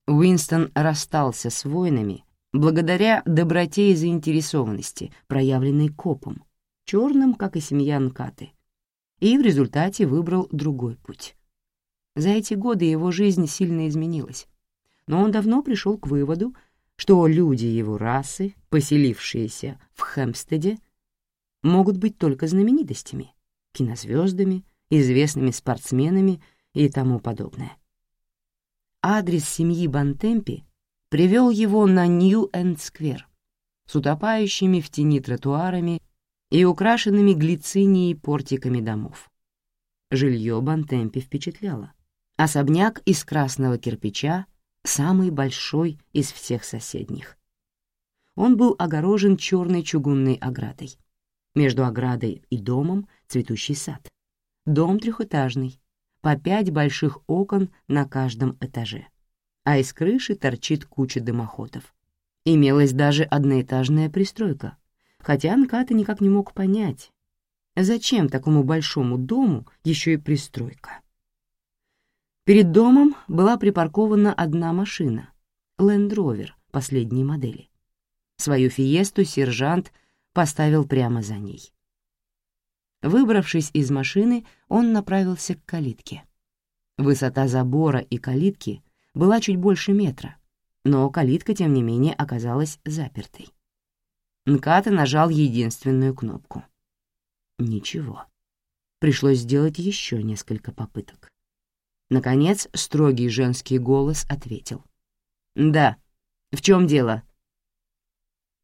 [SPEAKER 1] Уинстон расстался с воинами благодаря доброте и заинтересованности, проявленной копом, черным, как и семья Нкаты, и в результате выбрал другой путь. За эти годы его жизнь сильно изменилась, но он давно пришел к выводу, что люди его расы, поселившиеся в Хэмстеде, могут быть только знаменитостями, кинозвездами, известными спортсменами и тому подобное. Адрес семьи Бантемпи привел его на Нью-Энд-Сквер с утопающими в тени тротуарами и украшенными глицинией портиками домов. Жилье Бантемпи впечатляло. Особняк из красного кирпича, самый большой из всех соседних. Он был огорожен черной чугунной оградой. Между оградой и домом цветущий сад. Дом трехэтажный, по пять больших окон на каждом этаже, а из крыши торчит куча дымоходов. Имелась даже одноэтажная пристройка, хотя Анката никак не мог понять, зачем такому большому дому еще и пристройка. Перед домом была припаркована одна машина — Лендровер последней модели. Свою фиесту сержант поставил прямо за ней. Выбравшись из машины, он направился к калитке. Высота забора и калитки была чуть больше метра, но калитка, тем не менее, оказалась запертой. Нката нажал единственную кнопку. Ничего. Пришлось сделать еще несколько попыток. Наконец, строгий женский голос ответил. «Да. В чем дело?»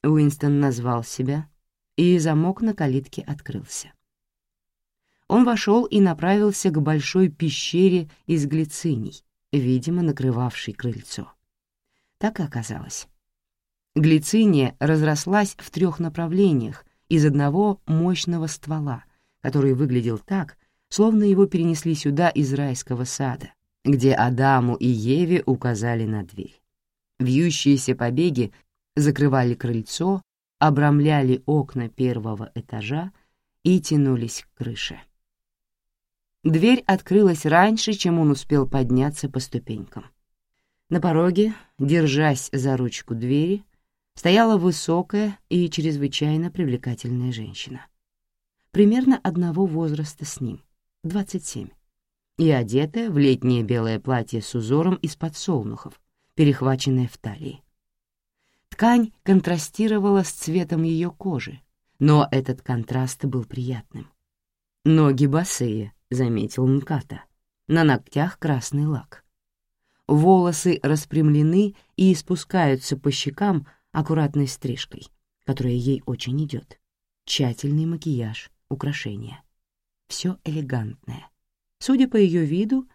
[SPEAKER 1] Уинстон назвал себя, и замок на калитке открылся. Он вошел и направился к большой пещере из глициний, видимо, накрывавшей крыльцо. Так и оказалось. Глициния разрослась в трех направлениях из одного мощного ствола, который выглядел так, словно его перенесли сюда из райского сада, где Адаму и Еве указали на дверь. Вьющиеся побеги закрывали крыльцо, обрамляли окна первого этажа и тянулись к крыше. Дверь открылась раньше, чем он успел подняться по ступенькам. На пороге, держась за ручку двери, стояла высокая и чрезвычайно привлекательная женщина. Примерно одного возраста с ним, 27, и одетая в летнее белое платье с узором из подсолнухов, перехваченное в талии. Ткань контрастировала с цветом ее кожи, но этот контраст был приятным. Ноги босые, заметил Мката. На ногтях красный лак. Волосы распрямлены и испускаются по щекам аккуратной стрижкой, которая ей очень идет. Тщательный макияж, украшения. Все элегантное. Судя по ее виду,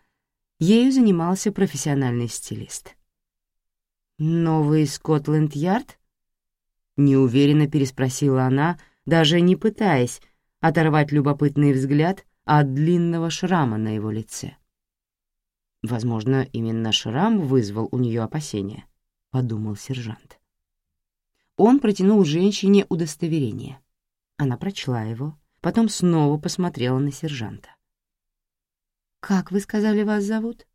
[SPEAKER 1] ею занимался профессиональный стилист. «Новый Скотленд-Ярд?» — неуверенно переспросила она, даже не пытаясь оторвать любопытный взгляд от длинного шрама на его лице. Возможно, именно шрам вызвал у нее опасения, — подумал сержант. Он протянул женщине удостоверение. Она прочла его, потом снова посмотрела на сержанта. «Как вы сказали, вас зовут?»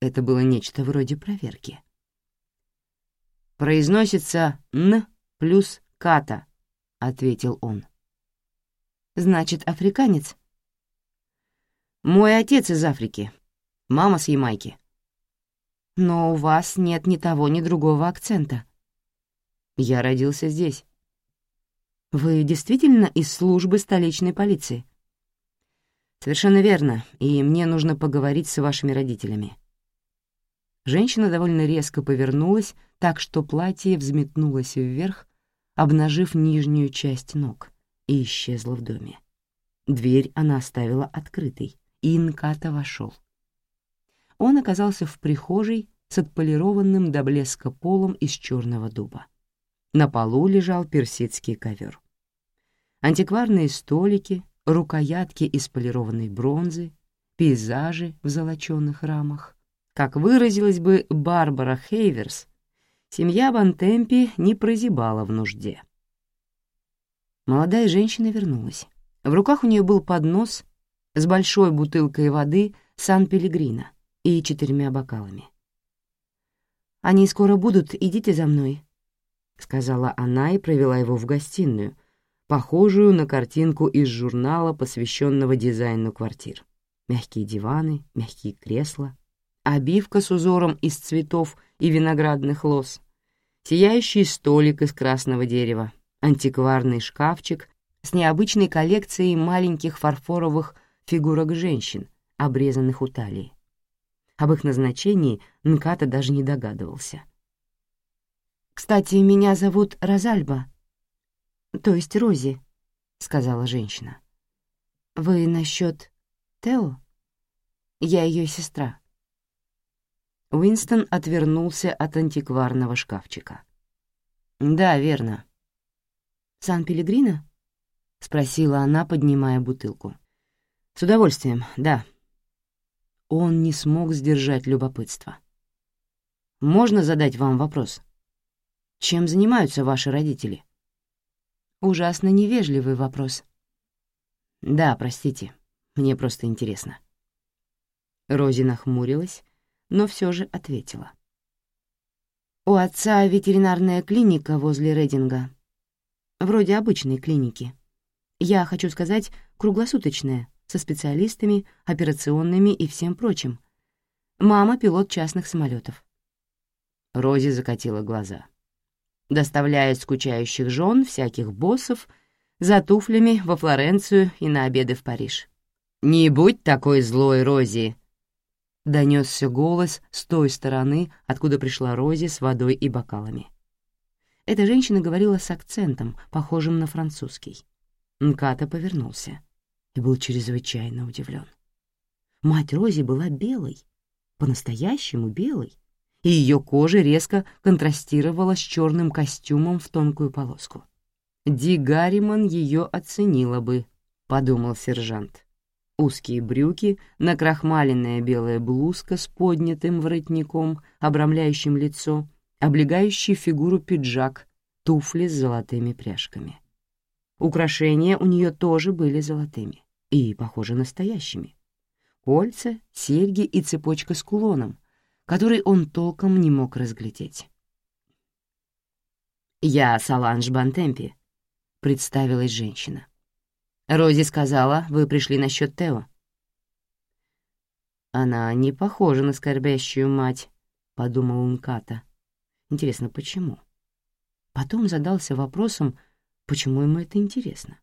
[SPEAKER 1] Это было нечто вроде проверки. «Произносится «н» плюс «ката», — ответил он. «Значит, африканец?» «Мой отец из Африки, мама с Ямайки». «Но у вас нет ни того, ни другого акцента». «Я родился здесь». «Вы действительно из службы столичной полиции?» «Совершенно верно, и мне нужно поговорить с вашими родителями». Женщина довольно резко повернулась, так что платье взметнулось вверх, обнажив нижнюю часть ног, и исчезла в доме. Дверь она оставила открытой, и Инката вошел. Он оказался в прихожей с отполированным до блеска полом из черного дуба. На полу лежал персидский ковер. Антикварные столики, рукоятки из полированной бронзы, пейзажи в золоченных рамах. Как выразилась бы Барбара Хейверс, семья Бантемпи не прозябала в нужде. Молодая женщина вернулась. В руках у нее был поднос с большой бутылкой воды Сан-Пелегрино и четырьмя бокалами. «Они скоро будут, идите за мной», — сказала она и провела его в гостиную, похожую на картинку из журнала, посвященного дизайну квартир. Мягкие диваны, мягкие кресла, обивка с узором из цветов и виноградных лоз, сияющий столик из красного дерева, антикварный шкафчик с необычной коллекцией маленьких фарфоровых фигурок женщин, обрезанных у талии. Об их назначении Нката даже не догадывался. «Кстати, меня зовут Розальба, то есть Рози», — сказала женщина. «Вы насчет Тео? Я ее сестра». Уинстон отвернулся от антикварного шкафчика. «Да, верно». «Сан-Пелегрино?» — спросила она, поднимая бутылку. «С удовольствием, да». Он не смог сдержать любопытство. «Можно задать вам вопрос? Чем занимаются ваши родители?» «Ужасно невежливый вопрос». «Да, простите, мне просто интересно». Рози нахмурилась, но все же ответила. «У отца ветеринарная клиника возле Рейдинга. Вроде обычной клиники. Я хочу сказать, круглосуточная, со специалистами, операционными и всем прочим. Мама — пилот частных самолетов. Рози закатила глаза. Доставляет скучающих жен, всяких боссов, за туфлями во Флоренцию и на обеды в Париж. «Не будь такой злой, Рози!» Донесся голос с той стороны, откуда пришла Рози с водой и бокалами. Эта женщина говорила с акцентом, похожим на французский. Нката повернулся и был чрезвычайно удивлен. Мать Рози была белой, по-настоящему белой, и ее кожа резко контрастировала с черным костюмом в тонкую полоску. «Ди Гарриман ее оценила бы», — подумал сержант. Узкие брюки, накрахмаленная белая блузка с поднятым воротником, обрамляющим лицо, облегающий фигуру пиджак, туфли с золотыми пряжками. Украшения у нее тоже были золотыми и, похоже, настоящими. Кольца, серьги и цепочка с кулоном, который он толком не мог разглядеть. «Я Саланж Бантемпи», — представилась женщина. «Рози сказала, вы пришли насчет Тео». «Она не похожа на скорбящую мать», — подумал Нката. «Интересно, почему?» Потом задался вопросом, почему ему это интересно.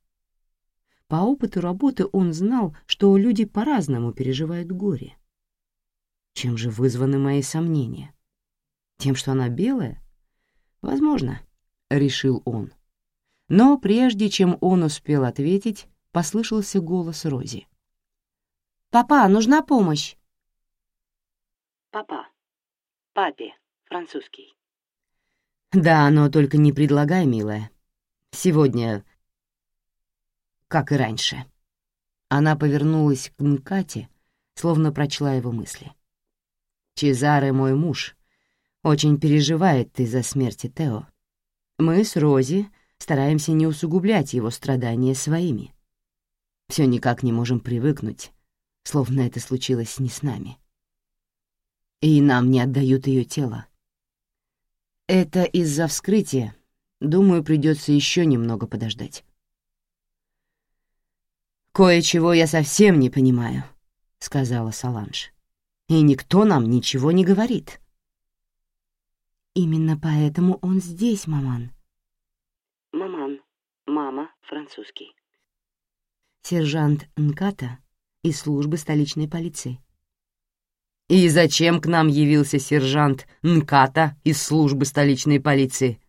[SPEAKER 1] По опыту работы он знал, что люди по-разному переживают горе. Чем же вызваны мои сомнения? Тем, что она белая? Возможно, — решил он. Но прежде чем он успел ответить, послышался голос Рози. «Папа, нужна помощь!»
[SPEAKER 2] «Папа. Папе. Французский».
[SPEAKER 1] «Да, но только не предлагай, милая. Сегодня, как и раньше». Она повернулась к Нкате, словно прочла его мысли. «Чезаре, мой муж, очень переживает из-за смерти Тео. Мы с Рози стараемся не усугублять его страдания своими. Все никак не можем привыкнуть, словно это случилось не с нами. И нам не отдают ее тело. Это из-за вскрытия. Думаю, придется еще немного подождать. «Кое-чего я совсем не понимаю», — сказала Саланж. «И никто нам ничего не говорит».
[SPEAKER 3] «Именно поэтому он здесь, маман».
[SPEAKER 2] Маман. Мама. Французский.
[SPEAKER 3] Сержант Нката из службы столичной полиции.
[SPEAKER 1] «И зачем к нам явился сержант Нката из службы столичной полиции?»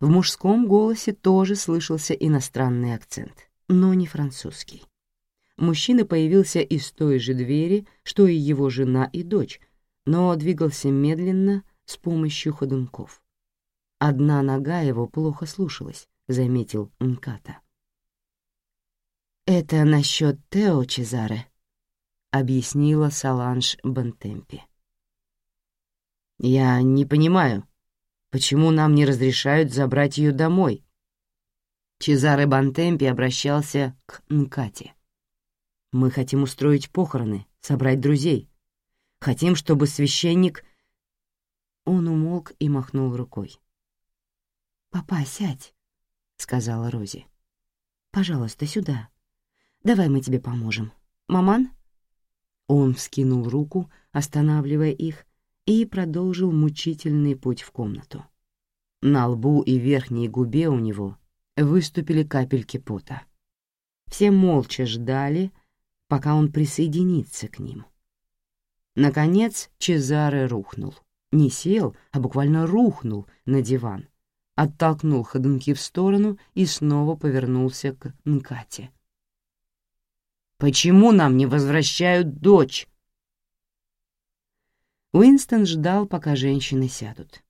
[SPEAKER 1] В мужском голосе тоже слышался иностранный акцент, но не французский. Мужчина появился из той же двери, что и его жена и дочь, но двигался медленно с помощью ходунков. Одна нога его плохо слушалась, заметил Нката. «Это насчет Тео Чезаре», — объяснила Саланж Бентемпи. «Я не понимаю, почему нам не разрешают забрать ее домой?» Чезаре Бантемпи обращался к Нкате. «Мы хотим устроить похороны, собрать друзей. Хотим, чтобы священник...» Он умолк и махнул рукой.
[SPEAKER 3] «Папа, сядь», — сказала Рози. «Пожалуйста, сюда. Давай мы тебе поможем. Маман?»
[SPEAKER 1] Он вскинул руку, останавливая их, и продолжил мучительный путь в комнату. На лбу и верхней губе у него выступили капельки пота. Все молча ждали, пока он присоединится к ним. Наконец Чезаре рухнул. Не сел, а буквально рухнул на диван, оттолкнул ходунки в сторону и снова повернулся к Нкате. Почему нам не возвращают дочь?» Уинстон ждал, пока женщины сядут.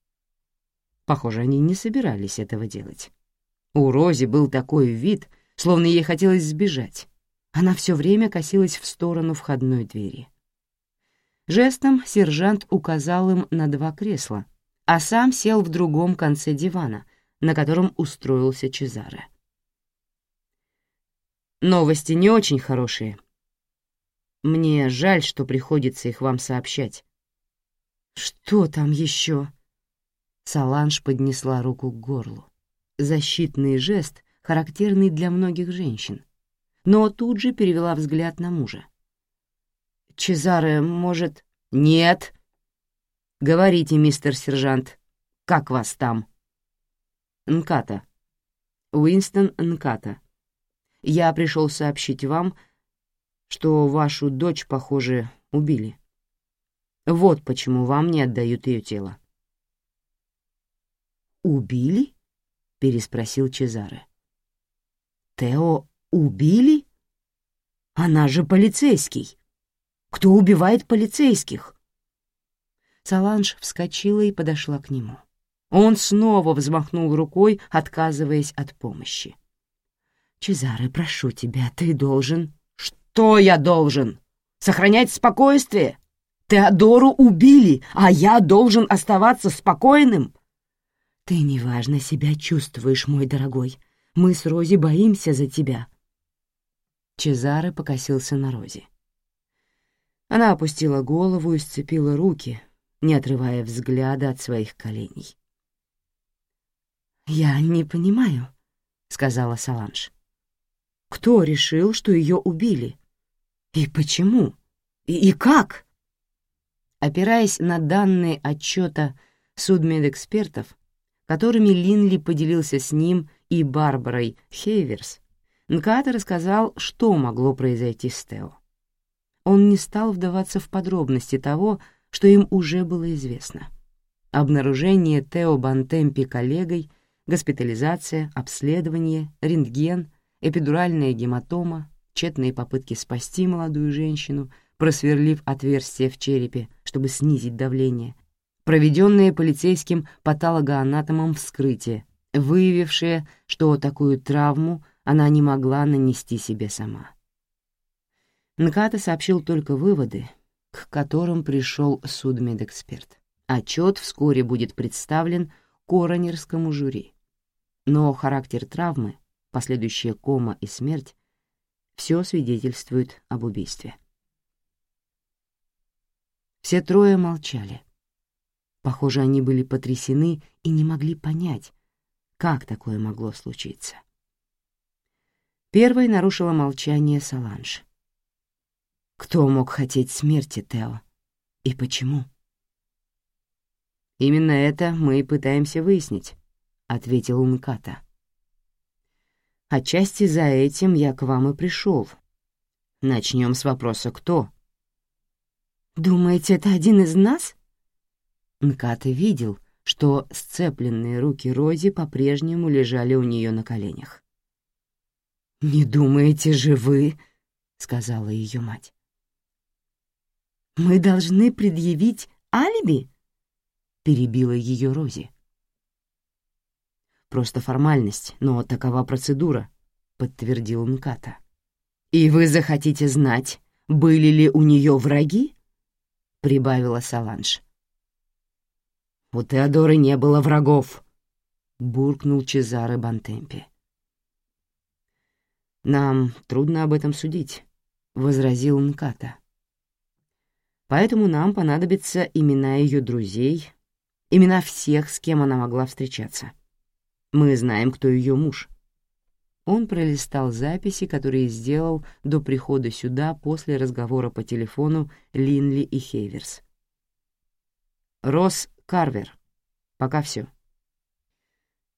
[SPEAKER 1] Похоже, они не собирались этого делать. У Рози был такой вид, словно ей хотелось сбежать. Она все время косилась в сторону входной двери. Жестом сержант указал им на два кресла, а сам сел в другом конце дивана, на котором устроился Чезаре. Новости не очень хорошие. Мне жаль, что приходится их вам сообщать.
[SPEAKER 3] Что там еще?
[SPEAKER 1] Саланж поднесла руку к горлу. Защитный жест, характерный для многих женщин. Но тут же перевела взгляд на мужа. Чезаре, может... Нет. Говорите, мистер сержант, как вас там? Нката. Уинстон Нката я пришел сообщить вам, что вашу дочь, похоже, убили. Вот почему вам не отдают ее тело».
[SPEAKER 3] «Убили?» — переспросил Чезаре. «Тео убили? Она же полицейский. Кто убивает полицейских?»
[SPEAKER 1] Саланж вскочила и подошла к нему. Он снова взмахнул рукой, отказываясь от помощи.
[SPEAKER 3] «Чезаре, прошу тебя, ты должен...»
[SPEAKER 1] «Что я должен? Сохранять спокойствие? Теодору убили, а я должен оставаться спокойным?»
[SPEAKER 3] «Ты неважно себя чувствуешь, мой дорогой. Мы с Рози боимся за тебя».
[SPEAKER 1] Чезаре покосился на Рози. Она опустила голову и сцепила руки, не отрывая взгляда от своих коленей.
[SPEAKER 3] «Я не понимаю», — сказала Саланж. «Кто решил, что ее убили? И почему? И, и как?»
[SPEAKER 1] Опираясь на данные отчета судмедэкспертов, которыми Линли поделился с ним и Барбарой Хейверс, Нката рассказал, что могло произойти с Тео. Он не стал вдаваться в подробности того, что им уже было известно. Обнаружение Тео Бантемпи коллегой, госпитализация, обследование, рентген, эпидуральная гематома, тщетные попытки спасти молодую женщину, просверлив отверстие в черепе, чтобы снизить давление, проведенное полицейским патологоанатомом вскрытие, выявившее, что такую травму она не могла нанести себе сама. Нката сообщил только выводы, к которым пришел судмедэксперт. Отчет вскоре будет представлен коронерскому жюри. Но характер травмы, последующая кома и смерть — все свидетельствует об убийстве. Все трое молчали. Похоже, они были потрясены и не могли понять, как такое могло случиться. Первой нарушила молчание Саланж. Кто мог хотеть смерти Тео? И почему? «Именно это мы и пытаемся выяснить», — ответил Унката. «Отчасти за этим я к вам и пришел. Начнем с вопроса «кто?».
[SPEAKER 3] «Думаете, это один из нас?»
[SPEAKER 1] Нката видел, что сцепленные руки Рози по-прежнему лежали у нее на коленях.
[SPEAKER 3] «Не думаете же вы?» — сказала ее мать. «Мы должны предъявить алиби?» — перебила ее Рози.
[SPEAKER 1] «Просто формальность, но такова процедура», — подтвердил Нката. «И вы захотите знать, были ли у нее враги?» — прибавила Саланж. «У Теодоры не было врагов», — буркнул Чезаре Бантемпи. «Нам трудно об этом судить», — возразил Нката. «Поэтому нам понадобятся имена ее друзей, имена всех, с кем она могла встречаться. Мы знаем, кто ее муж». Он пролистал записи, которые сделал до прихода сюда после разговора по телефону Линли и Хейверс. Росс Карвер. Пока все.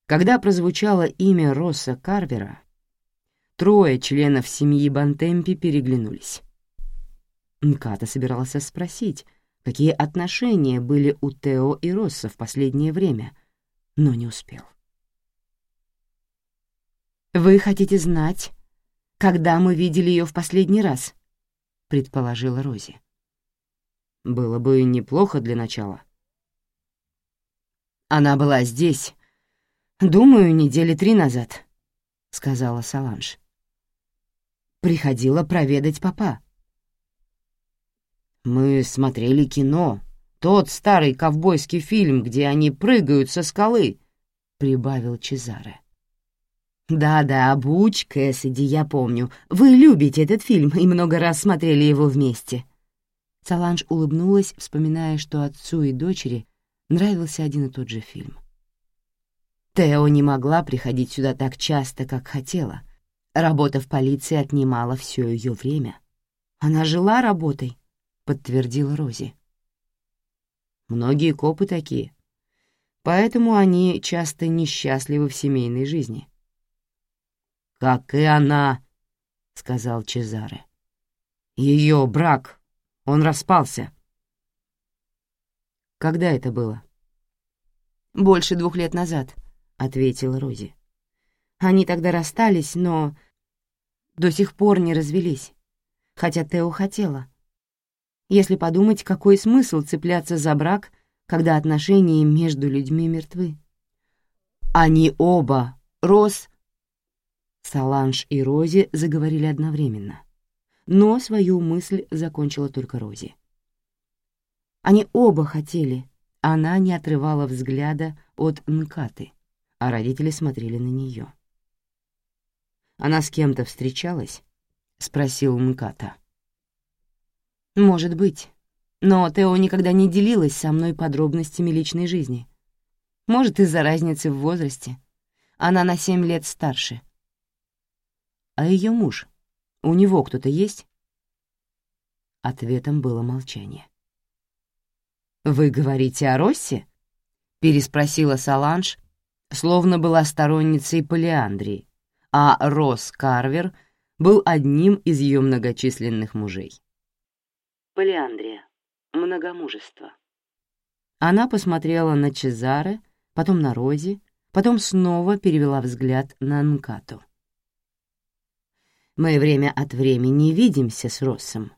[SPEAKER 1] Когда прозвучало имя Росса Карвера, трое членов семьи Бантемпи переглянулись. Нката собирался спросить, какие отношения были у Тео и Росса в последнее время, но не успел.
[SPEAKER 3] «Вы хотите знать, когда мы видели ее в последний раз?» — предположила Рози.
[SPEAKER 1] «Было бы неплохо для начала», она была здесь, думаю, недели три назад, — сказала Саланж. Приходила проведать папа. Мы смотрели кино, тот старый ковбойский фильм, где они прыгают со скалы, — прибавил Чезаре. «Да-да, Буч, Кэссиди, я помню. Вы любите этот фильм и много раз смотрели его вместе». Саланж улыбнулась, вспоминая, что отцу и дочери нравился один и тот же фильм. Тео не могла приходить сюда так часто, как хотела. Работа в полиции отнимала все ее время. Она жила работой, подтвердила Рози. Многие копы такие. Поэтому они часто несчастливы в семейной жизни. «Как и она», — сказал Чезаре. «Ее брак, он распался». Когда это было?
[SPEAKER 3] Больше двух лет назад, ответила Рози. Они тогда расстались, но до сих пор не развелись, хотя Тео хотела. Если подумать, какой смысл цепляться за брак, когда отношения между людьми мертвы?
[SPEAKER 1] Они оба, Рос... Саланж и Рози заговорили одновременно, но свою мысль закончила только Рози.
[SPEAKER 3] Они оба хотели. Она не отрывала взгляда от Нкаты, а родители смотрели на нее.
[SPEAKER 1] Она с кем-то встречалась? Спросил Мката.
[SPEAKER 3] Может быть, но Тео никогда не делилась со мной подробностями личной жизни. Может, из-за разницы в возрасте. Она на семь лет старше.
[SPEAKER 1] А ее муж? У него кто-то есть? Ответом было молчание. «Вы говорите о Россе?» — переспросила Саланж, словно была сторонницей полиандрии, а Росс Карвер был одним из ее многочисленных мужей.
[SPEAKER 2] Полиандрия. Многомужество.
[SPEAKER 1] Она посмотрела на Чезаре, потом на Рози, потом снова перевела взгляд на Нкату. «Мы время от времени видимся с Россом»,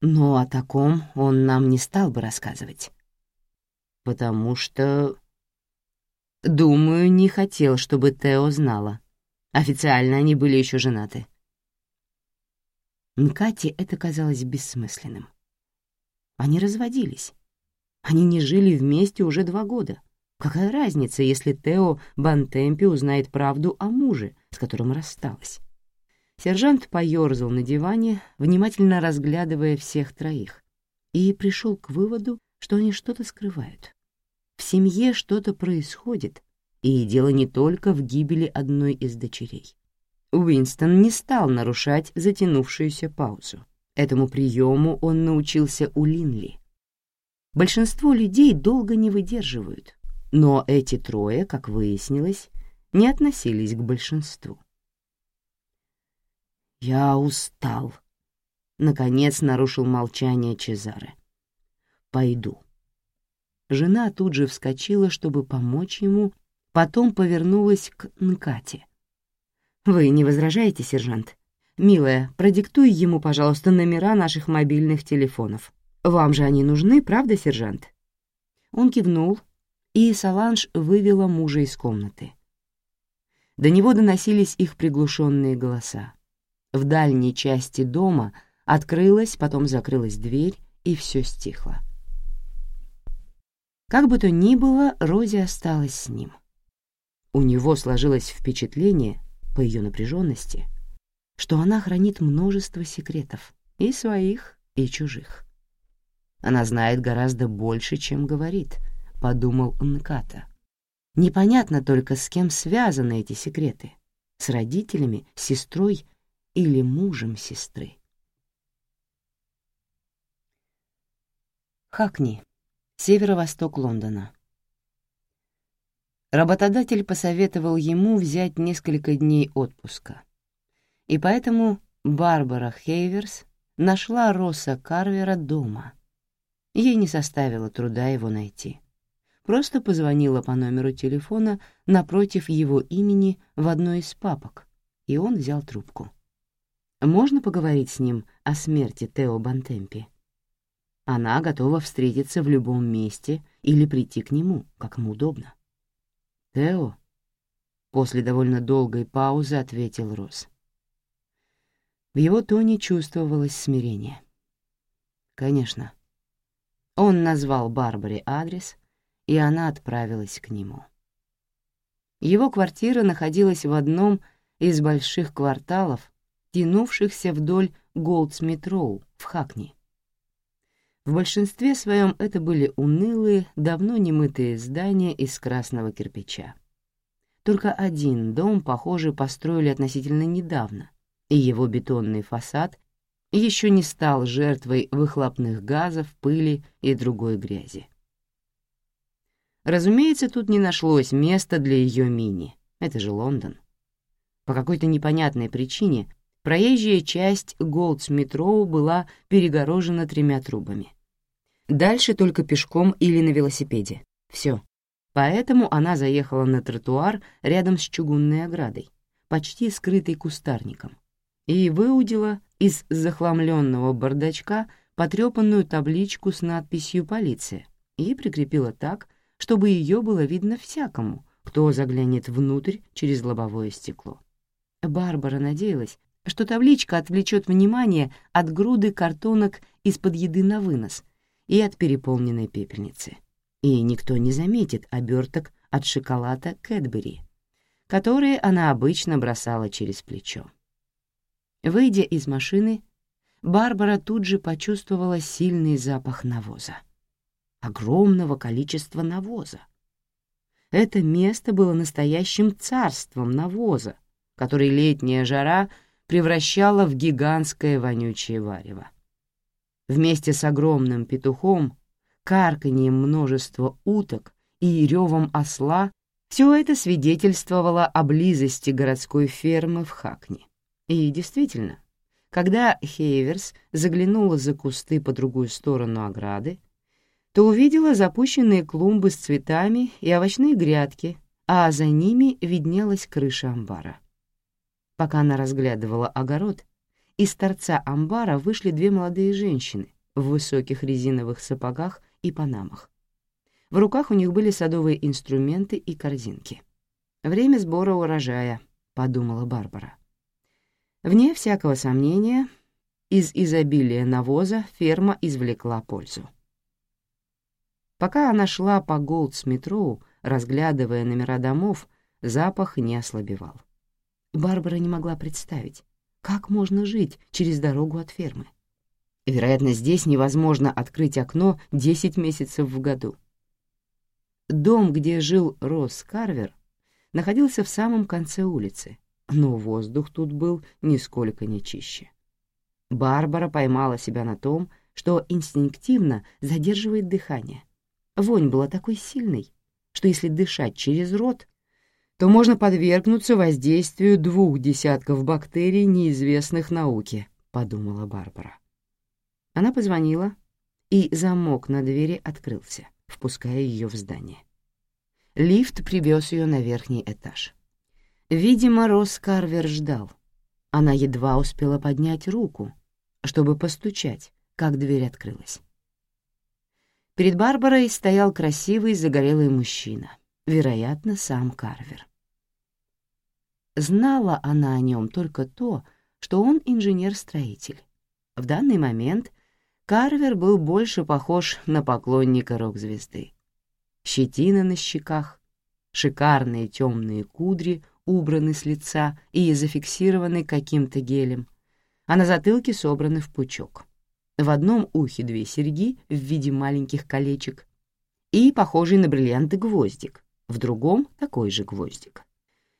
[SPEAKER 1] но о таком он нам не стал бы рассказывать. Потому что... Думаю, не хотел, чтобы Тео знала. Официально они были еще женаты. Нкате это казалось бессмысленным. Они разводились. Они не жили вместе уже два года. Какая разница, если Тео Бантемпи узнает правду о муже, с которым рассталась? Сержант поёрзал на диване, внимательно разглядывая всех троих, и пришел к выводу, что они что-то скрывают. В семье что-то происходит, и дело не только в гибели одной из дочерей. Уинстон не стал нарушать затянувшуюся паузу. Этому приему он научился у Линли. Большинство людей долго не выдерживают, но эти трое, как выяснилось, не относились к большинству. «Я устал», — наконец нарушил молчание Чезаре. «Пойду». Жена тут же вскочила, чтобы помочь ему, потом повернулась к Нкате. «Вы не возражаете, сержант? Милая, продиктуй ему, пожалуйста, номера наших мобильных телефонов. Вам же они нужны, правда, сержант?» Он кивнул, и Саланж вывела мужа из комнаты. До него доносились их приглушенные голоса. В дальней части дома открылась, потом закрылась дверь, и все стихло. Как бы то ни было, Рози осталась с ним. У него сложилось впечатление, по ее напряженности, что она хранит множество секретов, и своих, и чужих. Она знает гораздо больше, чем говорит, — подумал Нката. Непонятно только, с кем связаны эти секреты — с родителями, сестрой или мужем сестры. Хакни, северо-восток Лондона. Работодатель посоветовал ему взять несколько дней отпуска. И поэтому Барбара Хейверс нашла Росса Карвера дома. Ей не составило труда его найти. Просто позвонила по номеру телефона напротив его имени в одной из папок, и он взял трубку. Можно поговорить с ним о смерти Тео Бантемпи? Она готова встретиться в любом месте или прийти к нему, как ему удобно. «Тео?» — после довольно долгой паузы ответил Рос. В его тоне чувствовалось смирение. «Конечно». Он назвал Барбаре адрес, и она отправилась к нему. Его квартира находилась в одном из больших кварталов тянувшихся вдоль Голдсмит-Роу в Хакни. В большинстве своем это были унылые, давно немытые здания из красного кирпича. Только один дом, похоже, построили относительно недавно, и его бетонный фасад еще не стал жертвой выхлопных газов, пыли и другой грязи. Разумеется, тут не нашлось места для ее мини. Это же Лондон. По какой-то непонятной причине Проезжая часть Голдсмит-Роу была перегорожена тремя тумбами. Дальше только пешком или на велосипеде. Все. Поэтому она заехала на тротуар рядом с чугунной оградой, почти скрытой кустарником, и выудила из захламленного бардачка потрепанную табличку с надписью «Полиция» и прикрепила так, чтобы ее было видно всякому, кто заглянет внутрь через лобовое стекло. Барбара надеялась, что табличка отвлечет внимание от груды картонок из-под еды на вынос и от переполненной пепельницы. И никто не заметит оберток от шоколада Кэтбери,
[SPEAKER 3] которые она обычно бросала через плечо. Выйдя из машины, Барбара тут же почувствовала сильный запах навоза. Огромного количества навоза. Это место было настоящим царством навоза, который летняя жара превращала в гигантское вонючее варево. Вместе с огромным петухом, карканьем множества уток и ревом осла все это свидетельствовало о близости городской фермы в Хакне. И действительно, когда Хейверс заглянула за кусты по другую сторону ограды, то увидела запущенные клумбы с цветами и овощные грядки, а за ними виднелась крыша амбара. Пока она разглядывала огород, из торца амбара вышли две молодые женщины в высоких резиновых сапогах и панамах. В руках у них были садовые инструменты и корзинки. «Время сбора урожая», — подумала Барбара. Вне всякого сомнения, из изобилия навоза ферма извлекла пользу. Пока она шла по Голдсмитроу, разглядывая номера домов, запах не ослабевал. Барбара не могла представить, как можно жить через дорогу от фермы. Вероятно, здесь невозможно открыть окно 10 месяцев в году. Дом, где жил Росс Карвер, находился в самом конце улицы, но воздух тут был нисколько не чище. Барбара поймала себя на том, что инстинктивно задерживает дыхание. Вонь была такой сильной, что если дышать через рот, то можно подвергнуться воздействию двух десятков бактерий, неизвестных науке, — подумала Барбара. Она позвонила, и замок на двери открылся впуская ее в здание. Лифт привез ее на верхний этаж. Видимо, Росс Карвер ждал. Она едва успела поднять руку, чтобы постучать, как дверь открылась. Перед Барбарой стоял красивый загорелый мужчина, вероятно, сам Карвер. Знала она о нем только то, что он инженер-строитель. В данный момент Карвер был больше похож на поклонника рок-звезды. Щетина на щеках, шикарные темные кудри убраны с лица и зафиксированы каким-то гелем, а на затылке собраны в пучок. В одном ухе две серьги в виде маленьких колечек и похожий на бриллианты гвоздик, в другом — такой же гвоздик.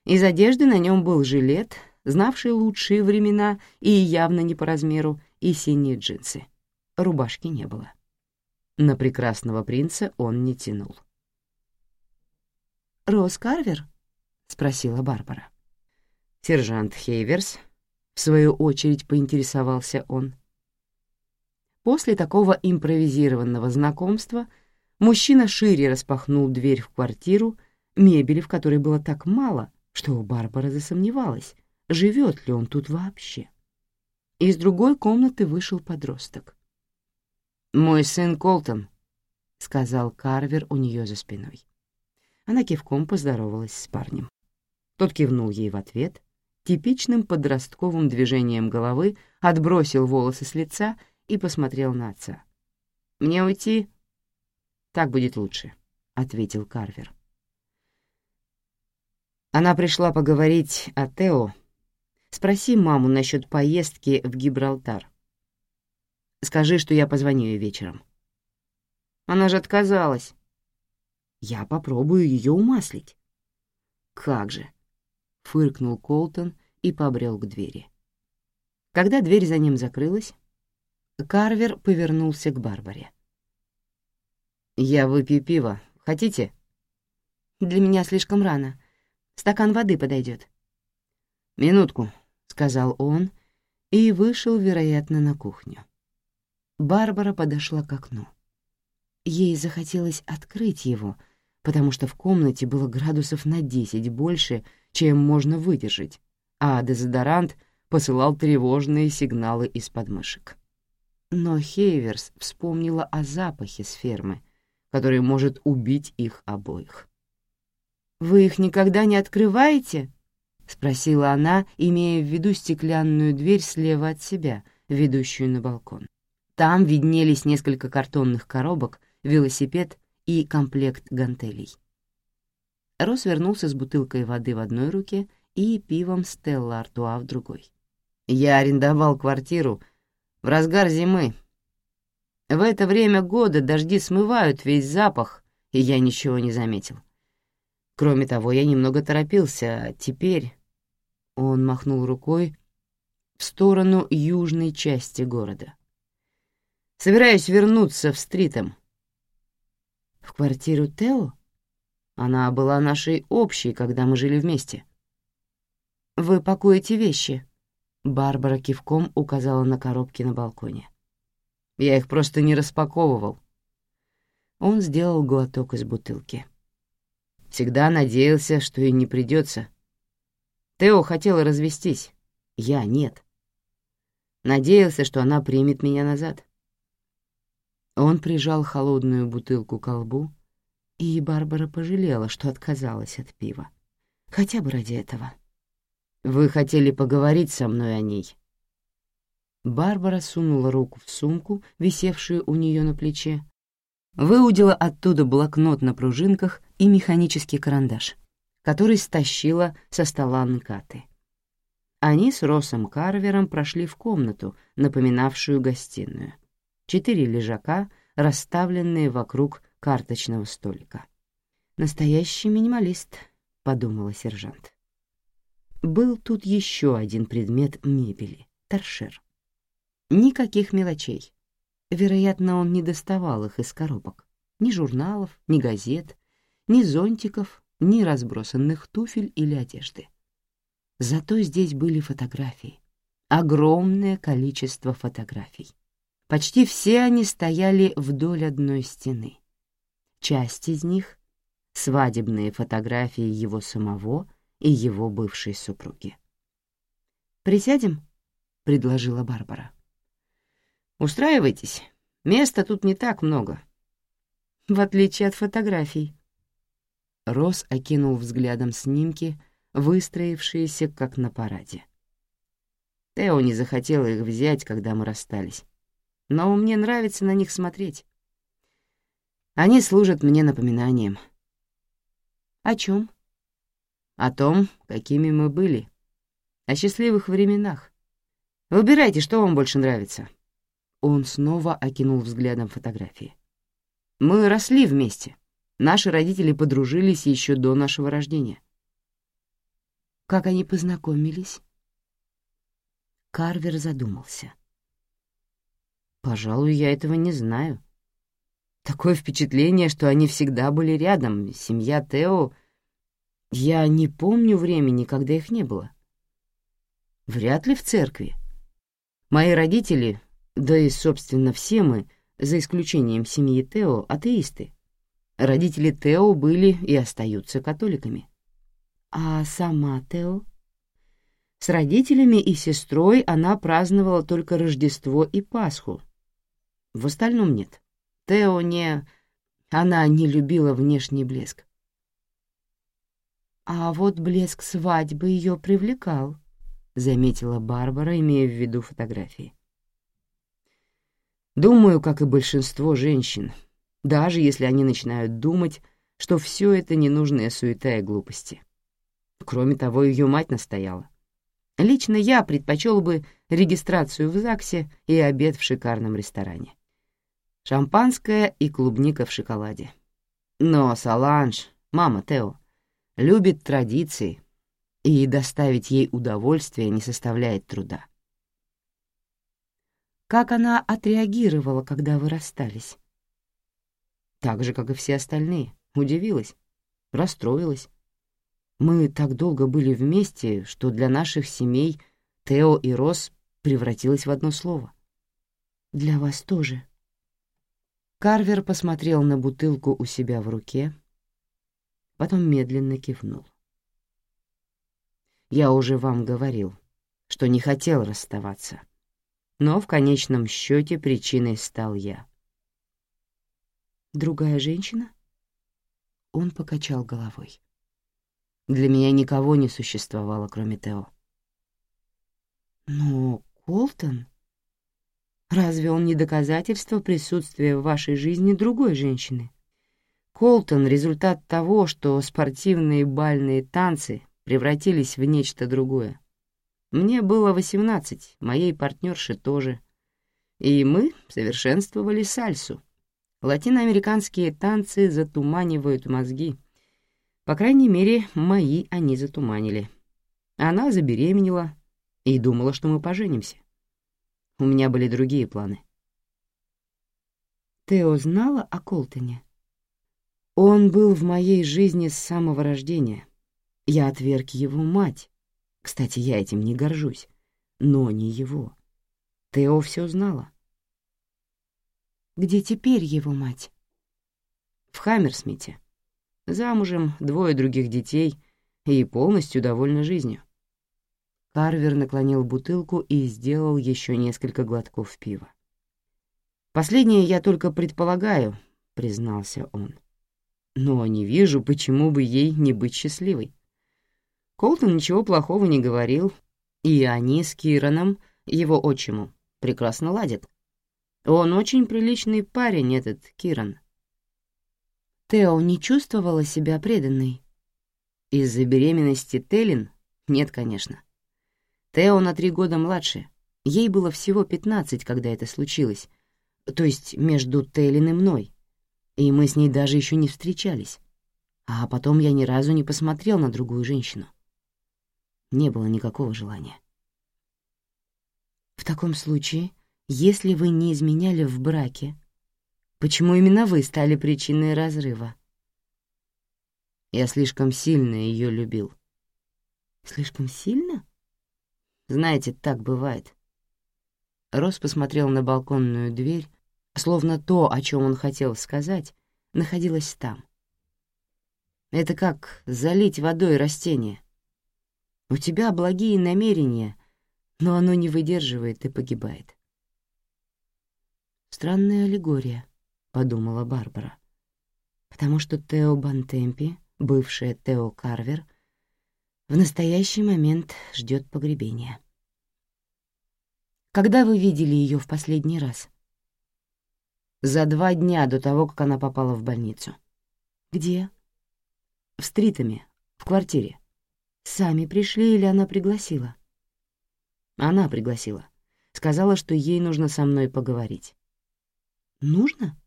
[SPEAKER 3] Из одежды на нем был жилет, знавший лучшие времена и явно не по размеру, и синие джинсы рубашки не было. На прекрасного принца он не тянул. «Рос Карвер?» — спросила Барбара. Сержант Хейверс, в свою очередь, поинтересовался он. После такого импровизированного знакомства мужчина шире распахнул дверь в квартиру, мебели в которой было так мало, что Барбара засомневалась, живет ли он тут вообще. Из другой комнаты вышел подросток. «Мой сын Колтон», — сказал Карвер у нее за спиной. Она кивком поздоровалась с парнем. Тот кивнул ей в ответ, типичным подростковым движением головы отбросил волосы с лица и посмотрел на отца. «Мне уйти?» «Так будет лучше», — ответил Карвер. Она пришла поговорить о Тео. Спроси маму насчет поездки в Гибралтар. Скажи, что я позвоню ей вечером». Она же отказалась. Я попробую ее умаслить. «Как же!» — фыркнул Колтон и побрел к двери. Когда дверь за ним закрылась, Карвер повернулся к Барбаре. «Я выпью пиво. Хотите?» «Для меня слишком рано. Стакан воды подойдет». «Минутку», — сказал он и вышел, вероятно, на кухню. Барбара подошла к окну. Ей захотелось открыть его, потому что в комнате было градусов на десять больше, чем можно выдержать, а дезодорант посылал тревожные сигналы из подмышек. Но Хейверс вспомнила о запахе с фермы, который может убить их обоих. «Вы их никогда не открываете?» — спросила она, имея в виду стеклянную дверь слева от себя, ведущую на балкон. Там виднелись несколько картонных коробок, велосипед и комплект гантелей. Рос вернулся с бутылкой воды в одной руке и пивом Стелла Артуа в другой. «Я арендовал квартиру в разгар зимы. В это время года дожди смывают весь запах, и я ничего не заметил. Кроме того, я немного торопился, а теперь...» Он махнул рукой в сторону южной части города. «Собираюсь вернуться в Стритом». «В квартиру Тео?» Она была нашей общей, когда мы жили вместе. «Вы пакуете вещи?» Барбара кивком указала на коробки на балконе. «Я их просто не распаковывал». Он сделал глоток из бутылки. Всегда надеялся, что и не придется. Тео хотела развестись, я нет. Надеялся, что она примет меня назад. Он прижал холодную бутылку к колбу, и Барбара пожалела, что отказалась от пива. Хотя бы ради этого. «Вы хотели поговорить со мной о ней?» Барбара сунула руку в сумку, висевшую у нее на плече, выудила оттуда блокнот на пружинках и механический карандаш, который стащила со стола Нкаты. Они с Росом Карвером прошли в комнату, напоминавшую гостиную. Четыре лежака, расставленные вокруг карточного столика. «Настоящий минималист», — подумала сержант. Был тут еще один предмет мебели — торшер. Никаких мелочей. Вероятно, он не доставал их из коробок. Ни журналов, ни газет, ни зонтиков, ни разбросанных туфель или одежды. Зато здесь были фотографии. Огромное количество фотографий. Почти все они стояли вдоль одной стены. Часть из них — свадебные фотографии его самого и его бывшей супруги. «Присядем?» — предложила Барбара. «Устраивайтесь. Места тут не так много. В отличие от фотографий». Рос окинул взглядом снимки, выстроившиеся как на параде. Тео не захотела их взять, когда мы расстались. Но мне нравится на них смотреть. Они служат мне напоминанием. О чем? О том, какими мы были. О счастливых временах. Выбирайте, что вам больше нравится. Он снова окинул взглядом фотографии. Мы росли вместе. Наши родители подружились еще до нашего рождения. Как они познакомились? Карвер задумался. Пожалуй, я этого не знаю. Такое впечатление, что они всегда были рядом. Семья Тео... Я не помню времени, когда их не было. Вряд ли в церкви. Мои родители, да и, собственно, все мы, за исключением семьи Тео, атеисты. Родители Тео были и остаются католиками. А сама Тео? С родителями и сестрой она праздновала только Рождество и Пасху. В остальном нет. Тео не... Она не любила внешний блеск. «А вот блеск свадьбы ее привлекал», — заметила Барбара, имея в виду фотографии. «Думаю, как и большинство женщин, даже если они начинают думать, что все это ненужная суета и глупости. Кроме того, ее мать настояла. Лично я предпочел бы регистрацию в ЗАГСе и обед в шикарном ресторане. Шампанское и клубника в шоколаде. Но Саланж, мама Тео, любит традиции, и доставить ей удовольствие не составляет труда. Как она отреагировала, когда вы расстались? Так же, как и все остальные. Удивилась, расстроилась. Мы так долго были вместе, что для наших семей Тео и Рос превратилось в одно слово. Для вас тоже, Карвер посмотрел на бутылку у себя в руке, потом медленно кивнул. «Я уже вам говорил, что не хотел расставаться, но в конечном счете причиной стал я». «Другая женщина?» Он покачал головой. «Для меня никого не существовало, кроме Тео». «Но Колтон...» Разве он не доказательство присутствия в вашей жизни другой женщины?
[SPEAKER 1] Колтон — результат того, что спортивные бальные танцы превратились в нечто другое. Мне было восемнадцать, моей партнерше тоже. И мы совершенствовали сальсу. Латиноамериканские танцы затуманивают мозги. По крайней мере, мои они затуманили. Она забеременела и думала, что мы поженимся. У меня были другие планы.
[SPEAKER 3] Тео знала о Колтоне?
[SPEAKER 1] Он был в моей жизни с самого рождения. Я отверг его мать. Кстати, я этим не горжусь. Но не его. Тео все знала.
[SPEAKER 3] Где теперь его мать?
[SPEAKER 1] В Хаммерсмите. Замужем, двое других детей и полностью довольна жизнью. Карвер наклонил бутылку и сделал еще несколько глотков пива. «Последнее я только предполагаю», — признался он. «Но не вижу, почему бы ей не быть счастливой. Колтон ничего плохого не говорил, и они с Кираном, его отчиму, прекрасно ладят. Он очень приличный парень, этот Киран».
[SPEAKER 3] Тео не чувствовала себя преданной.
[SPEAKER 1] Из-за беременности Телин? Нет, конечно. Тео на три года младше. Ей было всего пятнадцать, когда это случилось. То есть между Телин и мной. И мы с ней даже еще не встречались. А потом я ни разу не посмотрел на другую женщину. Не было никакого желания.
[SPEAKER 3] В таком случае, если вы не изменяли в браке, почему именно вы стали причиной разрыва?
[SPEAKER 1] Я слишком сильно ее любил.
[SPEAKER 3] Слишком сильно?
[SPEAKER 1] Знаете, так бывает. Рос посмотрел на балконную дверь, словно то, о чем он хотел сказать, находилось там. Это как залить водой растение. У тебя благие намерения, но оно не выдерживает и погибает.
[SPEAKER 3] «Странная аллегория», — подумала Барбара, потому что Тео Бантемпи, бывшая Тео Карвер — в настоящий момент ждет погребения. Когда вы видели ее в последний раз?
[SPEAKER 1] За два дня до того, как она попала в больницу.
[SPEAKER 3] Где?
[SPEAKER 1] В Стритами, в квартире.
[SPEAKER 3] Сами пришли или она пригласила?
[SPEAKER 1] Она пригласила. Сказала, что ей нужно со мной поговорить.
[SPEAKER 3] Нужно?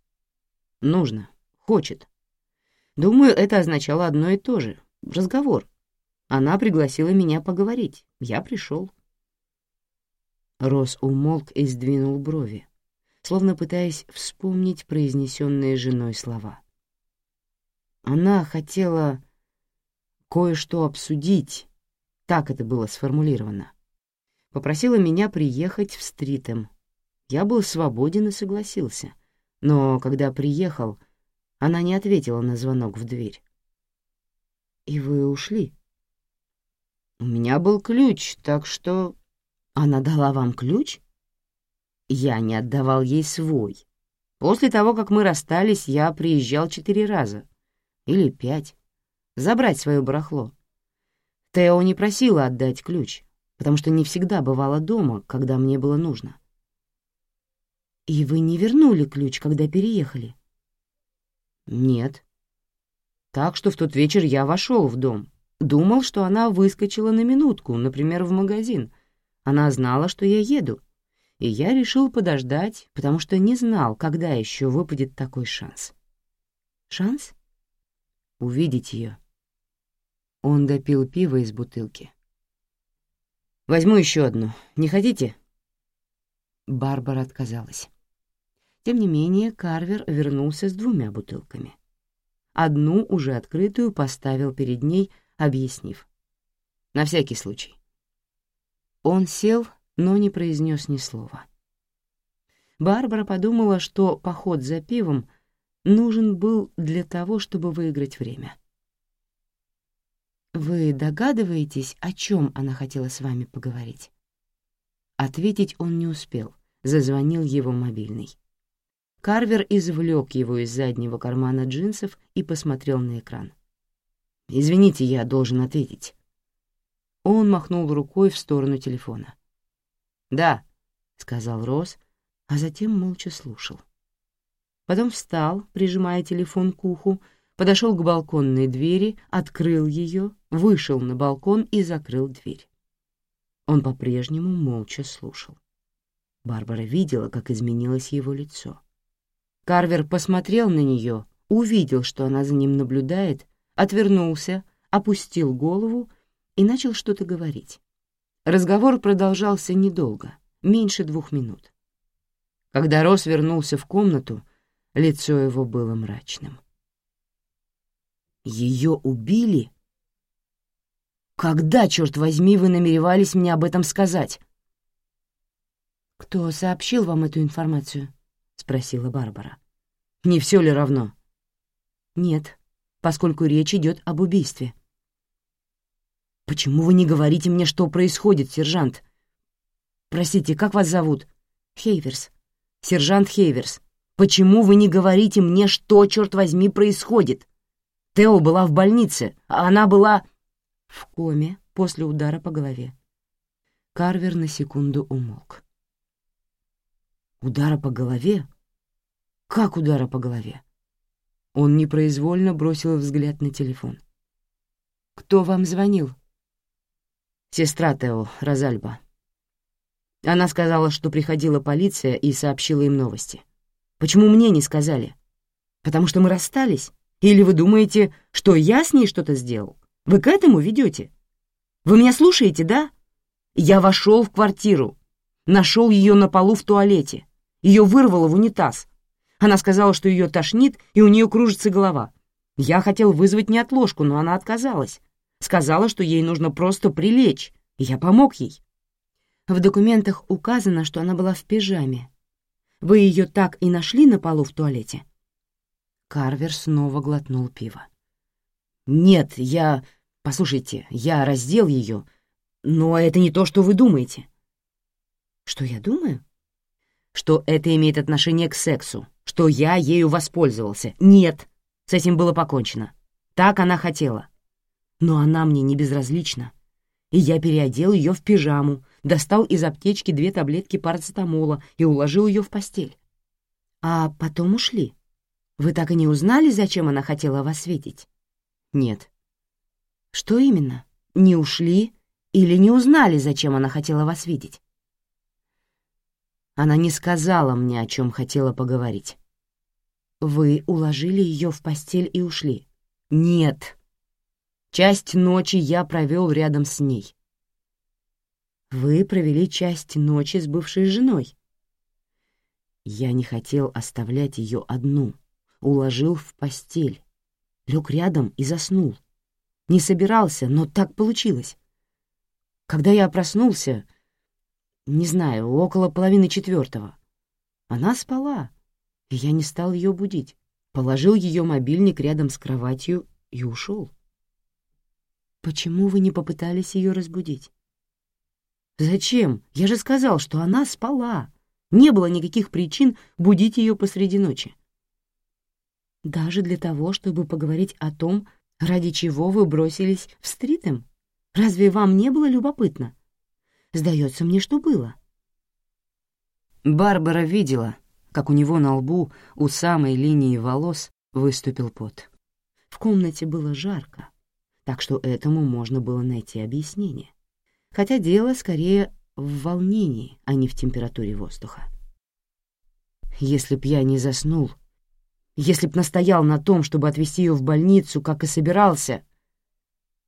[SPEAKER 1] Нужно. Хочет. Думаю, это означало одно и то же. Разговор. Она пригласила меня поговорить. Я пришел. Рос умолк и сдвинул брови, словно пытаясь вспомнить произнесенные женой слова. Она хотела кое-что обсудить, так это было сформулировано. Попросила меня приехать в Стритем. Я был свободен и согласился, но когда приехал, она не ответила на звонок в дверь. «И вы ушли?» У меня был ключ, так что... Она дала вам ключ? Я не отдавал ей свой. После того, как мы расстались, я приезжал четыре раза. Или пять. Забрать свое барахло. Тео не просила отдать ключ, потому что не всегда бывала дома, когда мне было нужно.
[SPEAKER 3] «И вы не вернули ключ, когда переехали?»
[SPEAKER 1] «Нет». Так что в тот вечер я вошел в дом, Думал, что она выскочила на минутку, например, в магазин. Она знала, что я еду. И я решил подождать, потому что не знал, когда еще выпадет такой шанс.
[SPEAKER 3] Шанс?
[SPEAKER 1] Увидеть ее. Он допил пиво из бутылки. «Возьму еще одну. Не хотите?»
[SPEAKER 3] Барбара отказалась. Тем не менее, Карвер вернулся с двумя бутылками. Одну, уже открытую, поставил перед ней, объяснив. «На всякий случай». Он сел, но не произнес ни слова. Барбара подумала, что поход за пивом нужен был для того, чтобы выиграть время. «Вы догадываетесь, о чем она хотела с вами поговорить?» Ответить он не успел, зазвонил его мобильный. Карвер извлек его из заднего кармана джинсов и посмотрел на экран. Извините, я должен ответить». Он махнул рукой в сторону телефона. «Да», — сказал Рос, а затем молча слушал. Потом встал, прижимая телефон к уху,
[SPEAKER 1] подошел к балконной двери, открыл ее, вышел на балкон и закрыл дверь. Он по-прежнему молча слушал. Барбара видела, как изменилось его лицо. Карвер посмотрел на нее, увидел, что она за ним наблюдает, отвернулся, опустил голову и начал что-то говорить. Разговор продолжался недолго, меньше двух минут. Когда Рос вернулся в комнату, лицо его было мрачным. «Ее убили?» «Когда, черт возьми, вы намеревались мне об этом сказать?»
[SPEAKER 3] «Кто сообщил вам эту информацию?» — спросила Барбара.
[SPEAKER 1] «Не все ли равно?»
[SPEAKER 3] «Нет, поскольку речь идет об убийстве».
[SPEAKER 1] «Почему вы не говорите мне, что происходит, сержант?» «Простите, как вас зовут?»
[SPEAKER 3] «Хейверс».
[SPEAKER 1] «Сержант Хейверс, почему вы не говорите мне, что, черт возьми, происходит? Тео была в больнице, а она была...»
[SPEAKER 3] «В коме после удара по голове». Карвер на секунду умолк.
[SPEAKER 1] Удара по голове? Как удара по голове? Он непроизвольно бросил взгляд на телефон.
[SPEAKER 3] «Кто вам звонил?»
[SPEAKER 1] «Сестра Тео, Розальба. Она сказала, что приходила полиция и сообщила им новости. Почему мне не сказали? Потому что мы расстались? Или вы думаете, что я с ней что-то сделал? Вы к этому ведете? Вы меня слушаете, да? Я вошел в квартиру, нашел ее на полу в туалете. Ее вырвало в унитаз. Она сказала, что ее тошнит, и у нее кружится голова. Я хотел вызвать неотложку, но она отказалась. Сказала, что ей нужно просто прилечь, я помог ей.
[SPEAKER 3] В документах указано, что она была в пижаме. Вы ее так и нашли на полу в туалете?
[SPEAKER 1] Карвер снова глотнул пиво. «Нет, я... Послушайте, я раздел ее, но это не то, что вы думаете».
[SPEAKER 3] «Что я думаю?»
[SPEAKER 1] что это имеет отношение к сексу, что я ею воспользовался. Нет, с этим было покончено. Так она хотела. Но она мне не безразлична. И я переодел ее в пижаму, достал из аптечки две таблетки парацетамола и уложил ее в постель.
[SPEAKER 3] А потом ушли. Вы так и не узнали, зачем она хотела вас видеть?
[SPEAKER 1] Нет.
[SPEAKER 3] Что именно? Не ушли или не узнали, зачем она хотела вас видеть?
[SPEAKER 1] Она не сказала мне, о чем хотела поговорить.
[SPEAKER 3] Вы уложили ее в постель и ушли?
[SPEAKER 1] Нет. Часть ночи я провел рядом с ней.
[SPEAKER 3] Вы провели часть ночи с бывшей женой?
[SPEAKER 1] Я не хотел оставлять ее одну. Уложил в постель. Лег рядом и заснул. Не собирался, но так получилось. Когда я проснулся, не знаю, около половины четвертого. Она спала, и я не стал ее будить. Положил ее мобильник рядом с кроватью и ушел.
[SPEAKER 3] Почему вы не попытались ее разбудить?
[SPEAKER 1] Зачем? Я же сказал, что она спала. Не было никаких причин будить ее посреди ночи.
[SPEAKER 3] Даже для того, чтобы поговорить о том, ради чего вы бросились в стритем? Разве вам не было любопытно? Сдается мне, что было.
[SPEAKER 1] Барбара видела, как у него на лбу у самой линии волос выступил пот. В комнате было жарко, так что этому можно было найти объяснение. Хотя дело скорее в волнении, а не в температуре воздуха. Если б я не заснул, если б настоял на том, чтобы отвезти ее в больницу, как и собирался...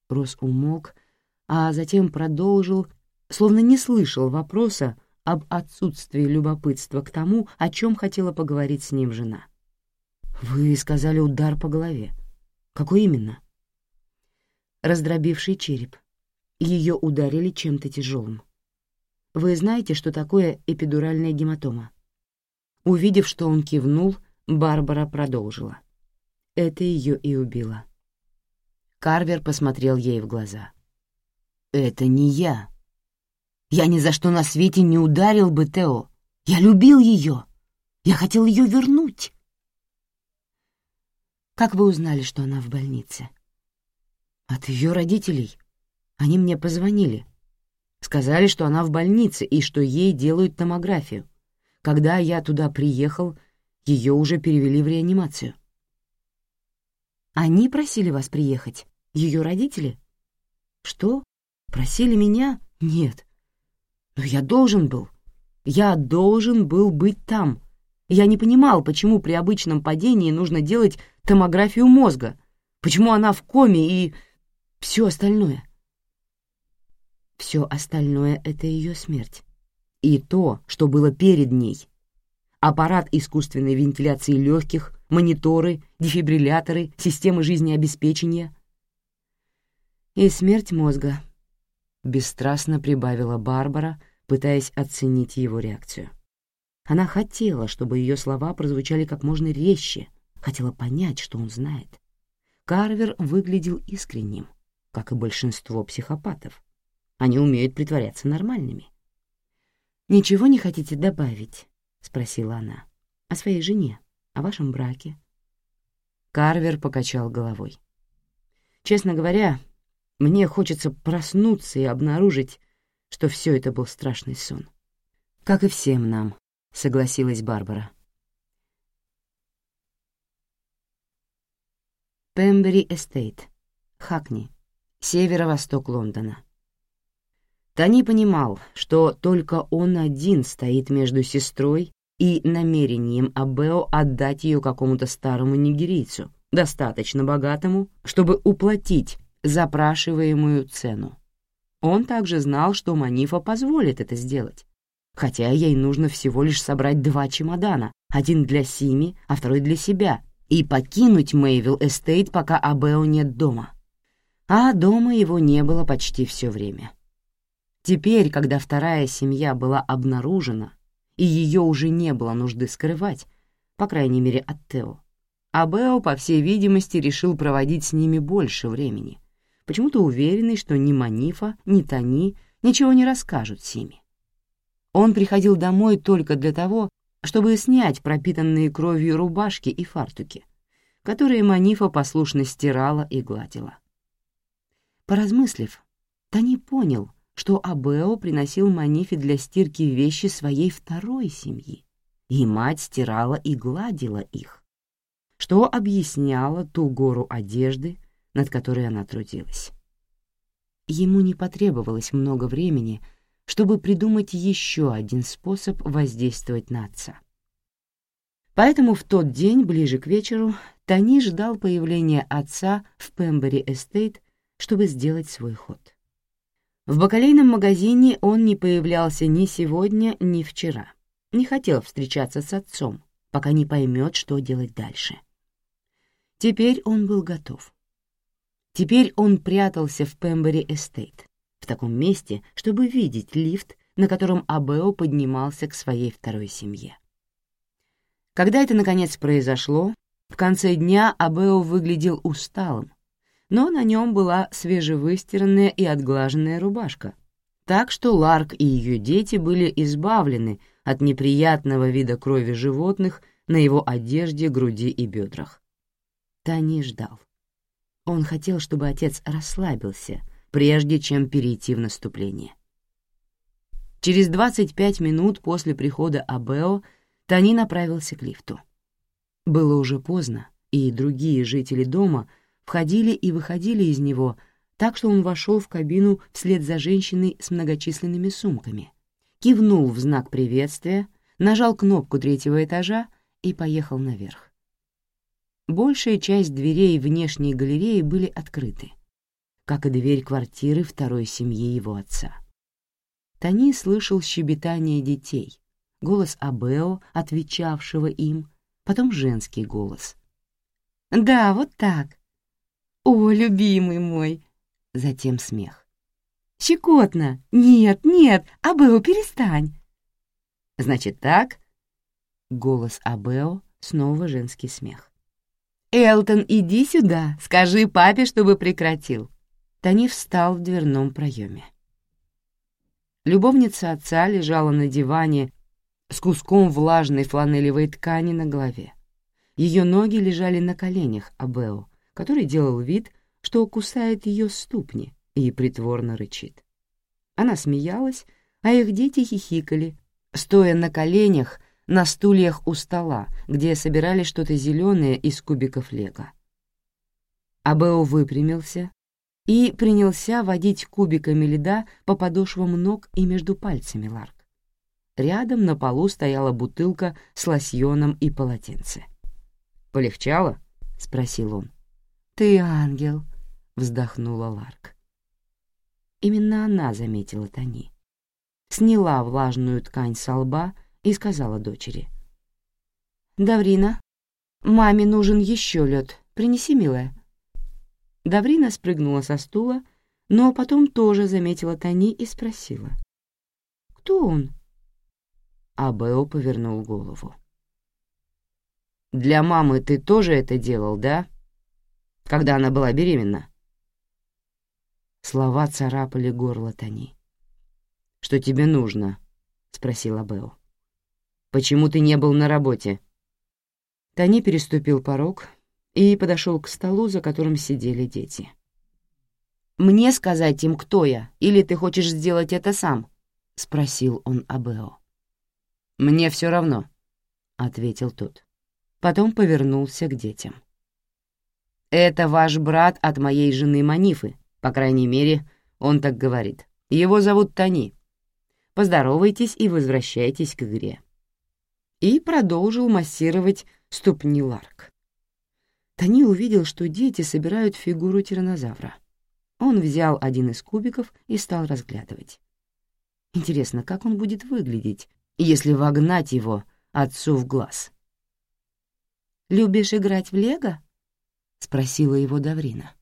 [SPEAKER 1] Рос умолк, а затем продолжил словно не слышал вопроса об отсутствии любопытства к тому, о чем хотела поговорить с ним жена. «Вы сказали удар по голове. Какой именно?»
[SPEAKER 3] Раздробивший череп. Ее ударили чем-то тяжелым. Вы знаете, что такое эпидуральная гематома? Увидев, что он кивнул, Барбара продолжила. Это ее и убило.
[SPEAKER 1] Карвер посмотрел ей в глаза. «Это не я», я ни за что на свете не ударил бы Тео. Я любил ее. Я хотел ее вернуть.
[SPEAKER 3] Как вы узнали, что она в больнице?
[SPEAKER 1] От ее родителей. Они мне позвонили. Сказали, что она в больнице и что ей делают томографию. Когда я туда приехал, ее уже перевели в реанимацию.
[SPEAKER 3] Они просили вас приехать? Ее родители? Что? Просили меня? Нет. Но я должен был. Я должен был быть там. Я не понимал, почему при обычном падении нужно делать томографию мозга, почему она в коме и все остальное. Все остальное — это ее смерть. И то, что было перед ней. Аппарат искусственной вентиляции легких, мониторы, дефибрилляторы, системы жизнеобеспечения. И смерть мозга, — бесстрастно прибавила Барбара, пытаясь оценить его реакцию. Она хотела, чтобы ее слова прозвучали как можно резче, хотела понять, что он знает. Карвер выглядел искренним, как и большинство психопатов. Они умеют притворяться нормальными. «Ничего не хотите добавить?» — спросила она. «О своей жене, о вашем браке?» Карвер покачал головой. «Честно говоря, мне хочется проснуться и обнаружить, что все это был страшный сон. Как и всем нам», — согласилась Барбара. Пембери Эстейт, Хакни, северо-восток Лондона. Тони понимал, что только он один стоит между сестрой и намерением Абео отдать ее какому-то старому нигерийцу, достаточно богатому, чтобы уплатить запрашиваемую цену. Он также знал, что Манифа позволит это сделать, хотя ей нужно всего лишь собрать два чемодана, один для Сими, а второй для себя, и покинуть Мэйвилл Эстейт, пока Абео нет дома. А дома его не было почти все время. Теперь, когда вторая семья была обнаружена, и ее уже не было нужды скрывать, по крайней мере от Тео, Абео, по всей видимости, решил проводить с ними больше времени, почему-то уверенный, что ни Манифа, ни Тони ничего не расскажут Сими. Он приходил домой только для того, чтобы снять пропитанные кровью рубашки и фартуки, которые Манифа послушно стирала и гладила. Поразмыслив, Тони понял, что Абео приносил Манифе для стирки вещи своей второй семьи, и мать стирала и гладила их, что объясняло ту гору одежды, над которой она трудилась. Ему не потребовалось много времени, чтобы придумать еще один способ воздействовать на отца. Поэтому в тот день, ближе к вечеру, Тони ждал появления отца в Пембери Эстейт, чтобы сделать свой ход. В бакалейном магазине он не появлялся ни сегодня, ни вчера. Не хотел встречаться с отцом, пока не поймет, что делать дальше. Теперь он был готов. Теперь он прятался в Пембери Эстейт, в таком месте, чтобы видеть лифт, на котором Абео поднимался к своей второй семье. Когда это, наконец, произошло, в конце дня Абео выглядел усталым, но на нем была свежевыстиранная и отглаженная рубашка, так что Ларк и ее дети были избавлены от неприятного вида крови животных на его одежде, груди и бедрах. Тани ждал. Он хотел, чтобы отец расслабился — прежде чем перейти в наступление. Через 25 минут после прихода Абео Тони направился к лифту. Было уже поздно, и другие жители дома входили и выходили из него, так что он вошел в кабину вслед за женщиной с многочисленными сумками, кивнул в знак приветствия, нажал кнопку третьего этажа и поехал наверх. Большая часть дверей внешней галереи были открыты — как и дверь квартиры второй семьи его отца. Тони слышал щебетание детей, голос Абео, отвечавшего им, потом женский голос. «Да, вот так. О, любимый мой!» Затем смех. «Щекотно! Нет, нет, Абео, перестань!» «Значит так?» Голос Абео, снова женский смех. «Элтон, иди сюда, скажи папе, чтобы прекратил. Тони встал в дверном проеме. Любовница отца лежала на диване с куском влажной фланелевой ткани на голове. Ее ноги лежали на коленях Абео, который делал вид, что кусает ее ступни и притворно рычит. Она смеялась, а их дети хихикали, стоя на коленях на стульях у стола, где собирали что-то зеленое из кубиков лего. Абео выпрямился и принялся водить кубиками льда по подошвам ног и между пальцами Ларк. Рядом на полу стояла бутылка с лосьоном и полотенце. «Полегчало?» — спросил он. «Ты ангел», — вздохнула Ларк. Именно она заметила Тони. Сняла влажную ткань со лба и сказала дочери. «Даврина, маме нужен еще лед. Принеси, милая». Даврина спрыгнула со стула, но потом тоже заметила Тони и спросила. «Кто он?» А Бео повернул голову. «Для мамы ты тоже это делал, да? Когда она была беременна?» Слова царапали горло Тони. «Что тебе нужно?» — спросила Бео. «Почему ты не был на работе?» Тони переступил порог и подошел к столу, за которым сидели дети. «Мне сказать им, кто я, или ты хочешь сделать это сам?» — спросил он Абео. «Мне все равно», — ответил тот. Потом повернулся к детям. «Это ваш брат от моей жены Манифы, по крайней мере, он так говорит. Его зовут Тони. Поздоровайтесь и возвращайтесь к игре». И продолжил массировать ступни Ларк. Тони увидел, что дети собирают фигуру тиранозавра. Он взял один из кубиков и стал разглядывать. Интересно, как он будет выглядеть, если вогнать его отцу в глаз. «Любишь играть в лего?» — спросила его Даврина.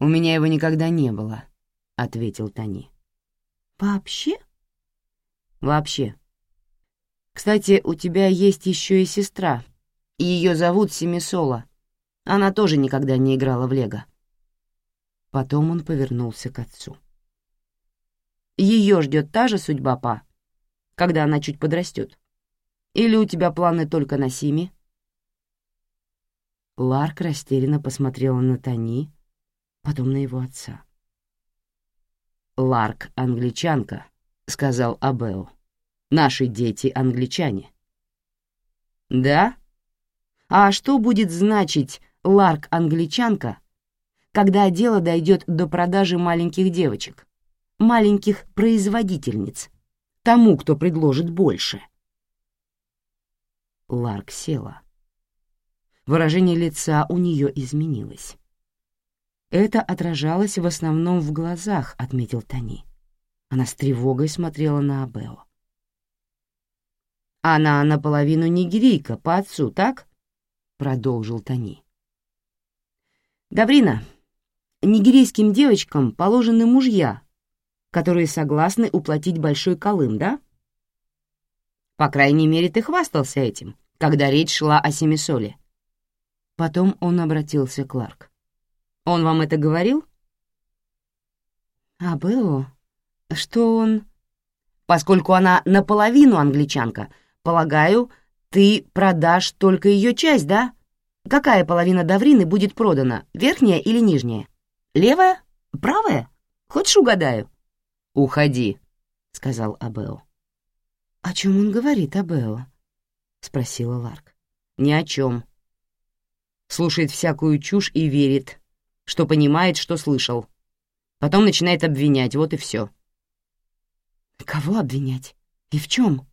[SPEAKER 3] «У меня его никогда не было», — ответил Тони. «Вообще?» «Вообще. Кстати, у тебя есть еще и сестра, ее зовут Семисола. Она тоже никогда не играла в лего». Потом он повернулся к отцу. «Ее ждет та же судьба, па?» когда она чуть подрастет? Или у тебя планы только на Симе?» Ларк растерянно посмотрела на Тони, потом на его отца. «Ларк — англичанка», — сказал Абео. «Наши дети — англичане». «Да? А что будет значить «Ларк-англичанка», когда дело дойдет до продажи маленьких девочек, маленьких производительниц, тому, кто предложит больше. Ларк села. Выражение лица у нее изменилось. Это отражалось в основном в глазах, отметил Тони. Она с тревогой смотрела на Абео. «Она наполовину нигерийка по отцу, так?» — продолжил Тони. «Гаврина, нигерийским девочкам положены мужья, которые согласны уплатить большой колым, да? По крайней мере, ты хвастался этим, когда речь шла о Семисоле. Потом он обратился к Ларк. «Он вам это говорил?» «А Бео? Что он...» «Поскольку она наполовину англичанка, полагаю, ты продашь только ее часть, да? Какая половина Даврины будет продана, верхняя или нижняя? Левая? Правая? Хочешь угадаю?» «Уходи», — сказал Абео. «О чем он говорит, Абео?» — спросила Ларк. «Ни о чем. Слушает всякую чушь и верит, что понимает, что слышал. Потом начинает обвинять, вот и все». «Кого обвинять? И в чем?»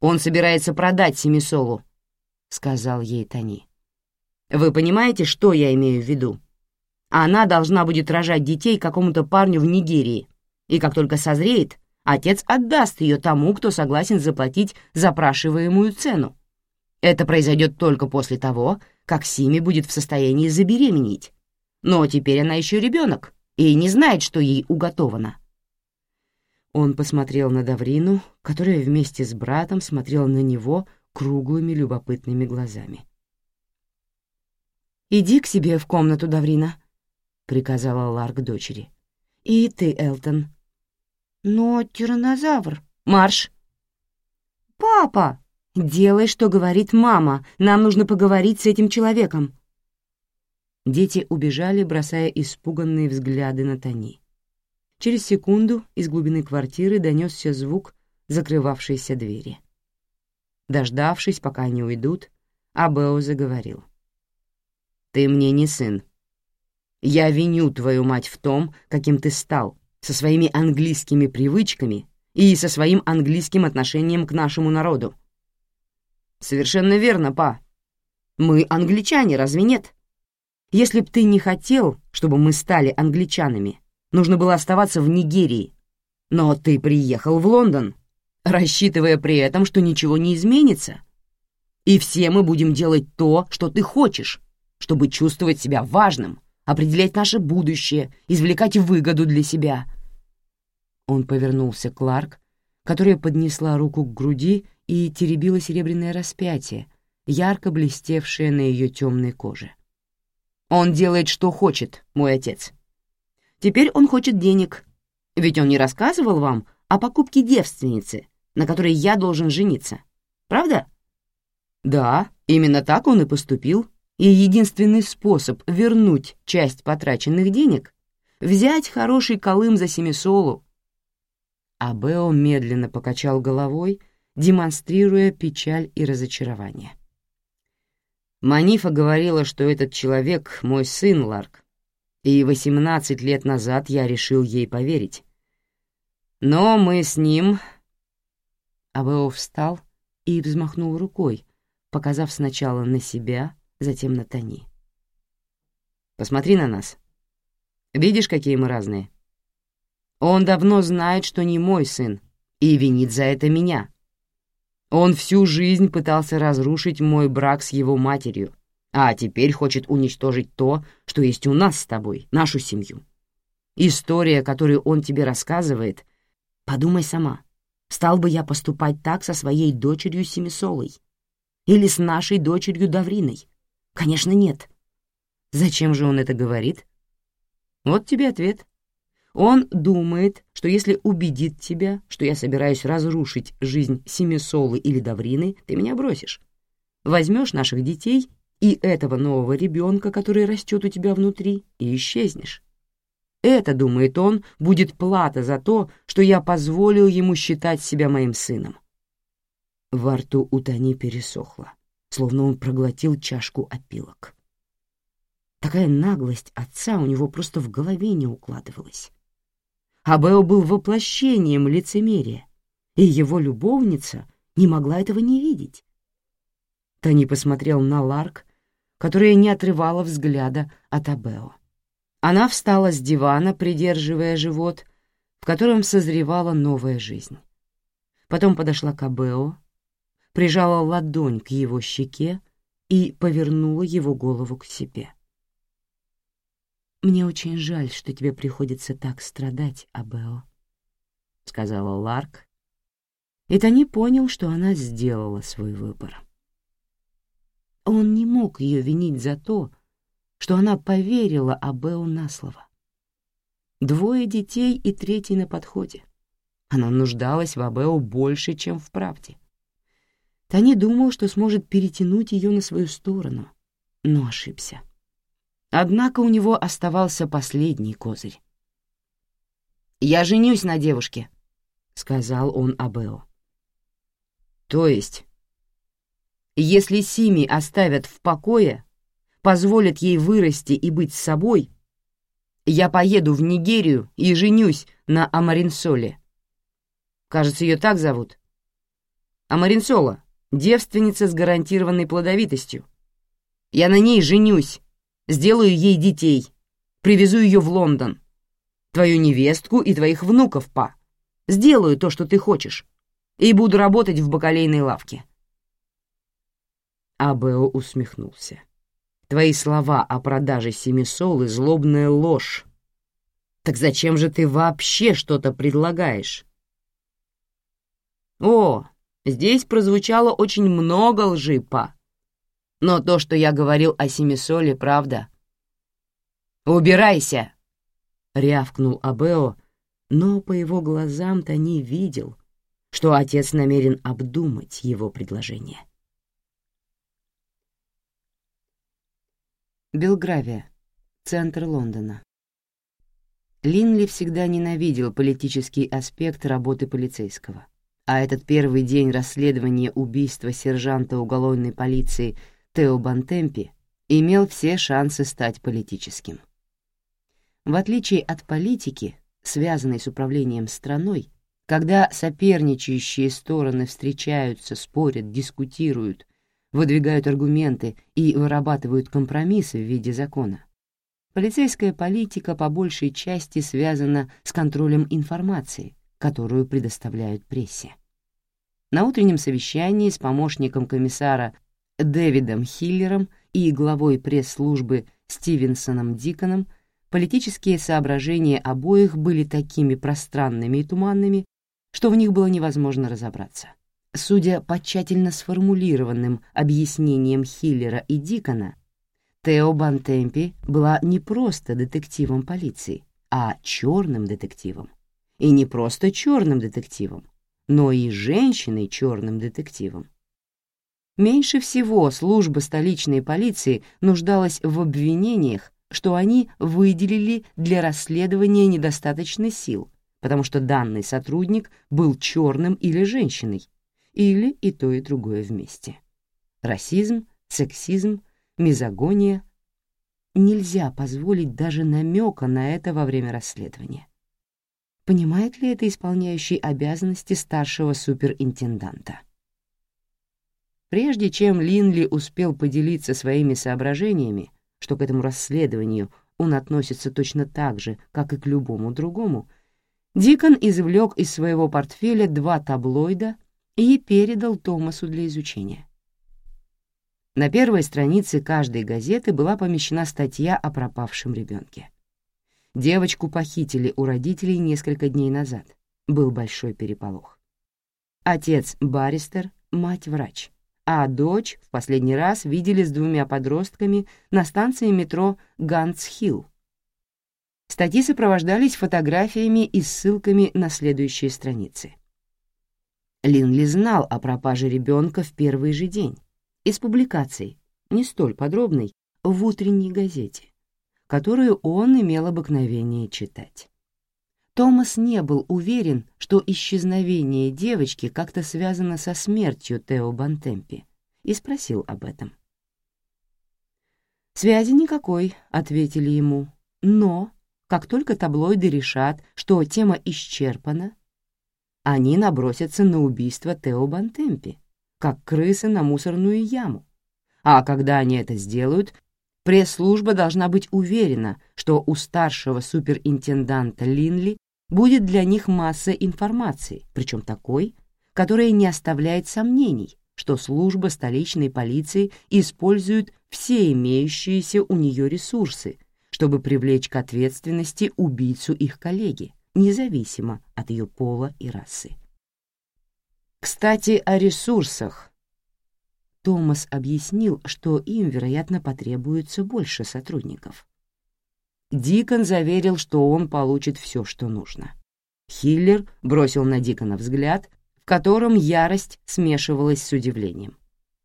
[SPEAKER 3] «Он собирается продать Семисолу», — сказал ей Тони. «Вы понимаете, что я имею в виду?» Она должна будет рожать детей какому-то парню в Нигерии, и как только созреет, отец отдаст ее тому, кто согласен заплатить запрашиваемую цену. Это произойдет только после того, как Сими будет в состоянии забеременеть. Но теперь она еще ребенок и не знает, что ей уготовано. Он посмотрел на Даврину, которая вместе с братом смотрела на него круглыми любопытными глазами. «Иди к себе в комнату, Даврина», — приказала Ларк дочери. «И ты, Элтон». «Но тиранозавр...» «Марш!» «Папа!» «Делай, что говорит мама. Нам нужно поговорить с этим человеком». Дети убежали, бросая испуганные взгляды на Тони. Через секунду из глубины квартиры донесся звук закрывавшейся двери. Дождавшись, пока они уйдут, Абео заговорил.
[SPEAKER 1] — Ты мне не сын. Я виню твою мать в том, каким ты стал, со своими английскими привычками и со своим английским отношением к нашему народу. Совершенно верно, па. Мы англичане, разве нет? Если б ты не хотел, чтобы мы стали англичанами, нужно было оставаться в Нигерии. Но ты приехал в Лондон, рассчитывая при этом, что ничего не изменится. И все мы будем делать то, что ты хочешь, чтобы чувствовать себя важным, определять наше будущее, извлекать выгоду для себя. Он повернулся к Кларк, которая поднесла руку к груди и теребила серебряное распятие, ярко блестевшее на ее темной коже. «Он делает, что хочет, мой отец. Теперь он хочет денег, ведь он не рассказывал вам о покупке девственницы, на которой я должен жениться, правда?» «Да, именно так он и поступил», и единственный способ вернуть часть потраченных денег — взять хороший колым за семисолу. А Бео медленно покачал головой, демонстрируя печаль и разочарование. Манифа говорила, что этот человек — мой сын Ларк, и восемнадцать лет назад я решил ей поверить. Но мы с ним... Абео встал и взмахнул рукой, показав сначала на себя, затем на Тони. «Посмотри на нас. Видишь, какие мы разные? Он давно знает, что не мой сын, и винит за это меня. Он всю жизнь пытался разрушить мой брак с его матерью, а теперь хочет уничтожить то, что есть у нас с тобой, нашу семью. История, которую он тебе рассказывает, подумай сама, стал бы я поступать так со своей дочерью Семисолой или с нашей дочерью Давриной? Конечно, нет. Зачем же он это говорит? Вот тебе ответ. Он думает, что если убедит тебя, что я собираюсь разрушить жизнь Семисолы или Даврины, ты меня бросишь. Возьмешь наших детей и этого нового ребенка, который растет у тебя внутри, и исчезнешь. Это, думает он, будет плата за то, что я позволил ему считать себя моим сыном. Во рту у Тани пересохло словно он проглотил чашку опилок. Такая наглость отца у него просто в голове не укладывалась. Абео был воплощением лицемерия, и его любовница не могла этого не видеть. Тони посмотрел на Ларк, которая не отрывала взгляда от Абео. Она встала с дивана, придерживая живот, в котором созревала новая жизнь. Потом подошла к Абео, прижала ладонь к его щеке и повернула его голову к себе. «Мне очень жаль, что тебе приходится так страдать, Абео», — сказала Ларк, и Тони понял, что она сделала свой выбор. Он не мог ее винить за то, что она поверила Абео на слово. Двое детей и третий на подходе. Она нуждалась в Абео больше, чем в правде. Тони думал, что сможет перетянуть ее на свою сторону, но ошибся. Однако у него оставался последний козырь. «Я женюсь на девушке», — сказал он Абео. «То есть, если Сими оставят в покое, позволят ей вырасти и быть с собой, я поеду в Нигерию и женюсь на Амаринсоле. Кажется, ее так зовут. Амаринсола, девственница с гарантированной плодовитостью. Я на ней женюсь, сделаю ей детей, привезу ее в Лондон. Твою невестку и твоих внуков, па. Сделаю то, что ты хочешь, и буду работать в бакалейной лавке. Абео усмехнулся. Твои слова о продаже семисолы — злобная ложь. Так зачем же ты вообще что-то предлагаешь? О, Здесь прозвучало очень много лжи, па. Но то, что я говорил о Семисоле, правда. «Убирайся!» — рявкнул Абео, но по его глазам Тони видел, что отец намерен обдумать его предложение. Белгравия, центр Лондона. Линли всегда ненавидел политический аспект работы полицейского а этот первый день расследования убийства сержанта уголовной полиции Тео Бантемпи имел все шансы стать политическим. В отличие от политики, связанной с управлением страной, когда соперничающие стороны встречаются, спорят, дискутируют, выдвигают аргументы и вырабатывают компромиссы в виде закона, полицейская политика по большей части связана с контролем информации, которую предоставляют прессе. На утреннем совещании с помощником комиссара Дэвидом Хиллером и главой пресс-службы Стивенсоном Диконом политические соображения обоих были такими пространными и туманными, что в них было невозможно разобраться. Судя по тщательно сформулированным объяснениям Хиллера и Дикона, Тео Бантемпи была не просто детективом полиции, а черным детективом. И не просто черным детективом, но и женщиной черным детективом. Меньше всего служба столичной полиции нуждалась в обвинениях, что они выделили для расследования недостаточно сил, потому что данный сотрудник был черным или женщиной, или и то, и другое вместе. Расизм, сексизм, мизогония. Нельзя позволить даже намека на это во время расследования. Понимает ли это исполняющий обязанности старшего суперинтенданта? Прежде чем Линли успел поделиться своими соображениями, что к этому расследованию он относится точно так же, как и к любому другому, Дикон извлек из своего портфеля два таблоида и передал Томасу для изучения. На первой странице каждой газеты была помещена статья о пропавшем ребенке. Девочку похитили у родителей несколько дней назад. Был большой переполох. Отец — барристер, мать — врач а дочь в последний раз видели с двумя подростками на станции метро Гантс-Хилл. Статьи сопровождались фотографиями и ссылками на следующие страницы. Линли знал о пропаже ребенка в первый же день из публикаций, не столь подробной, в утренней газете, которую он имел обыкновение читать. Томас не был уверен, что исчезновение девочки как-то связано со смертью Тео Бантемпи, и спросил об этом. «Связи никакой», — ответили ему, — «но, как только таблоиды решат, что тема исчерпана, они набросятся на убийство Тео Бантемпи, как крысы на мусорную яму. А когда они это сделают, пресс-служба должна быть уверена, что у старшего суперинтенданта Линли будет для них масса информации, причем такой, которая не оставляет сомнений, что служба столичной полиции использует все имеющиеся у нее ресурсы, чтобы привлечь к ответственности убийцу их коллеги, независимо от ее пола и расы. Кстати, о ресурсах. Томас объяснил, что им, вероятно, потребуется больше сотрудников. Дикон заверил, что он получит все, что нужно. Хиллер бросил на Дикона взгляд, в котором ярость смешивалась с удивлением.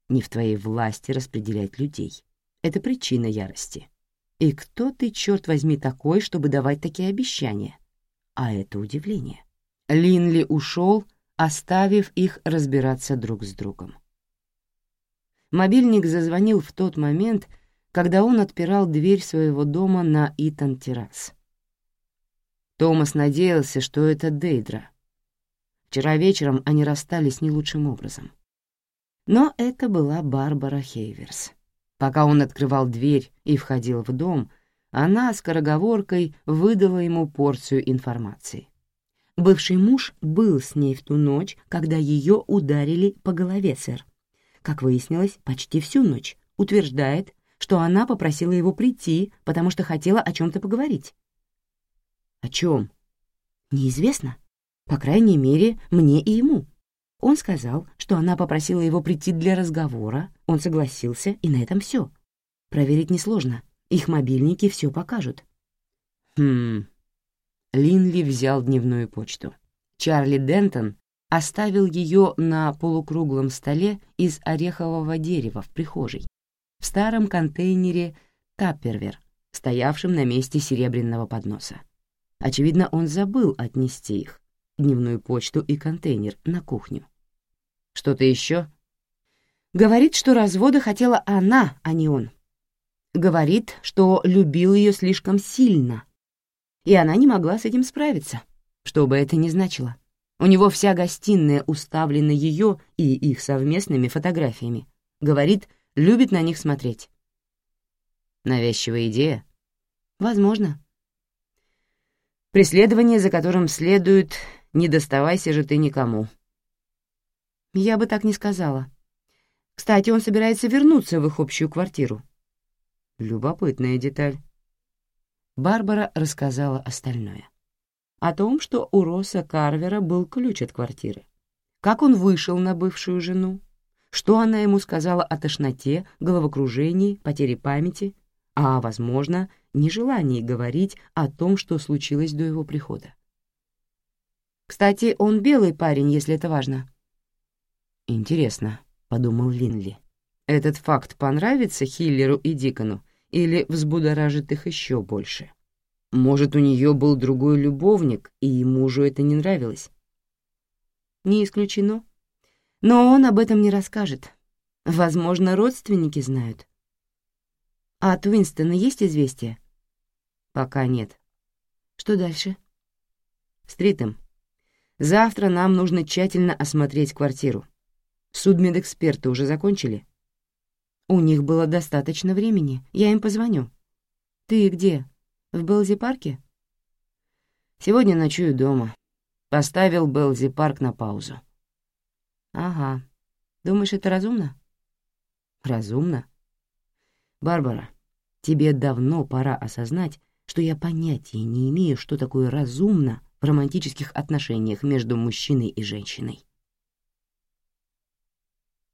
[SPEAKER 1] «Не в твоей власти распределять людей. Это причина ярости. И кто ты, черт возьми, такой, чтобы давать такие обещания? А это удивление». Линли ушел, оставив их разбираться друг с другом. Мобильник зазвонил в тот момент, когда он отпирал дверь своего дома на Итан-террас. Томас надеялся, что это Дейдра. Вчера вечером они расстались не лучшим образом. Но это была Барбара Хейверс. Пока он открывал дверь и входил в дом, она скороговоркой выдала ему порцию информации. Бывший муж был с ней в ту ночь, когда ее ударили по голове, сэр. Как выяснилось, почти всю ночь. Утверждает, что она попросила его прийти, потому что хотела о чем-то поговорить. О чем? Неизвестно. По крайней мере, мне и ему. Он сказал, что она попросила его прийти для разговора, он согласился, и на этом все. Проверить несложно. Их мобильники все покажут. Хм. Линли взял дневную почту. Чарли Дентон оставил ее на полукруглом столе из орехового дерева в прихожей, в старом контейнере «Таппервер», стоявшем на месте серебряного подноса. Очевидно, он забыл отнести их, дневную почту и контейнер, на кухню. Что-то еще? Говорит, что развода хотела она, а не он.
[SPEAKER 3] Говорит, что любил ее слишком сильно, и она не могла с этим справиться, что бы это ни значило. У него вся гостиная уставлена ее и их совместными фотографиями. Говорит, любит на них смотреть.
[SPEAKER 1] Навязчивая идея?
[SPEAKER 3] Возможно.
[SPEAKER 1] Преследование, за которым следует «не доставайся же ты никому».
[SPEAKER 3] Я бы так не сказала. Кстати, он собирается вернуться в их общую квартиру.
[SPEAKER 1] Любопытная деталь.
[SPEAKER 3] Барбара рассказала остальное. О том, что у Росса Карвера был ключ от квартиры. Как он вышел на бывшую жену. Что она ему сказала о тошноте, головокружении, потере памяти, а, возможно, нежелании говорить о том, что случилось до его прихода. Кстати, он белый парень, если это важно.
[SPEAKER 1] Интересно, — подумал Линли. Этот факт понравится Хиллеру и Дикону или взбудоражит их еще больше? Может, у нее был другой любовник, и мужу это не нравилось?
[SPEAKER 3] Не исключено. Но он об этом не расскажет. Возможно, родственники знают. А от Уинстона есть известия?
[SPEAKER 1] Пока нет.
[SPEAKER 3] Что дальше?
[SPEAKER 1] Стритем. Завтра нам нужно тщательно осмотреть квартиру. Судмедэксперты уже закончили?
[SPEAKER 3] У них было достаточно времени, я им позвоню. Ты где? В Белзи-парке?
[SPEAKER 1] Сегодня ночую дома. Поставил Белзи-парк на паузу.
[SPEAKER 3] Ага. Думаешь, это разумно?
[SPEAKER 1] Разумно? Барбара, тебе давно пора осознать, что я понятия не имею, что такое разумно в романтических отношениях между мужчиной и женщиной.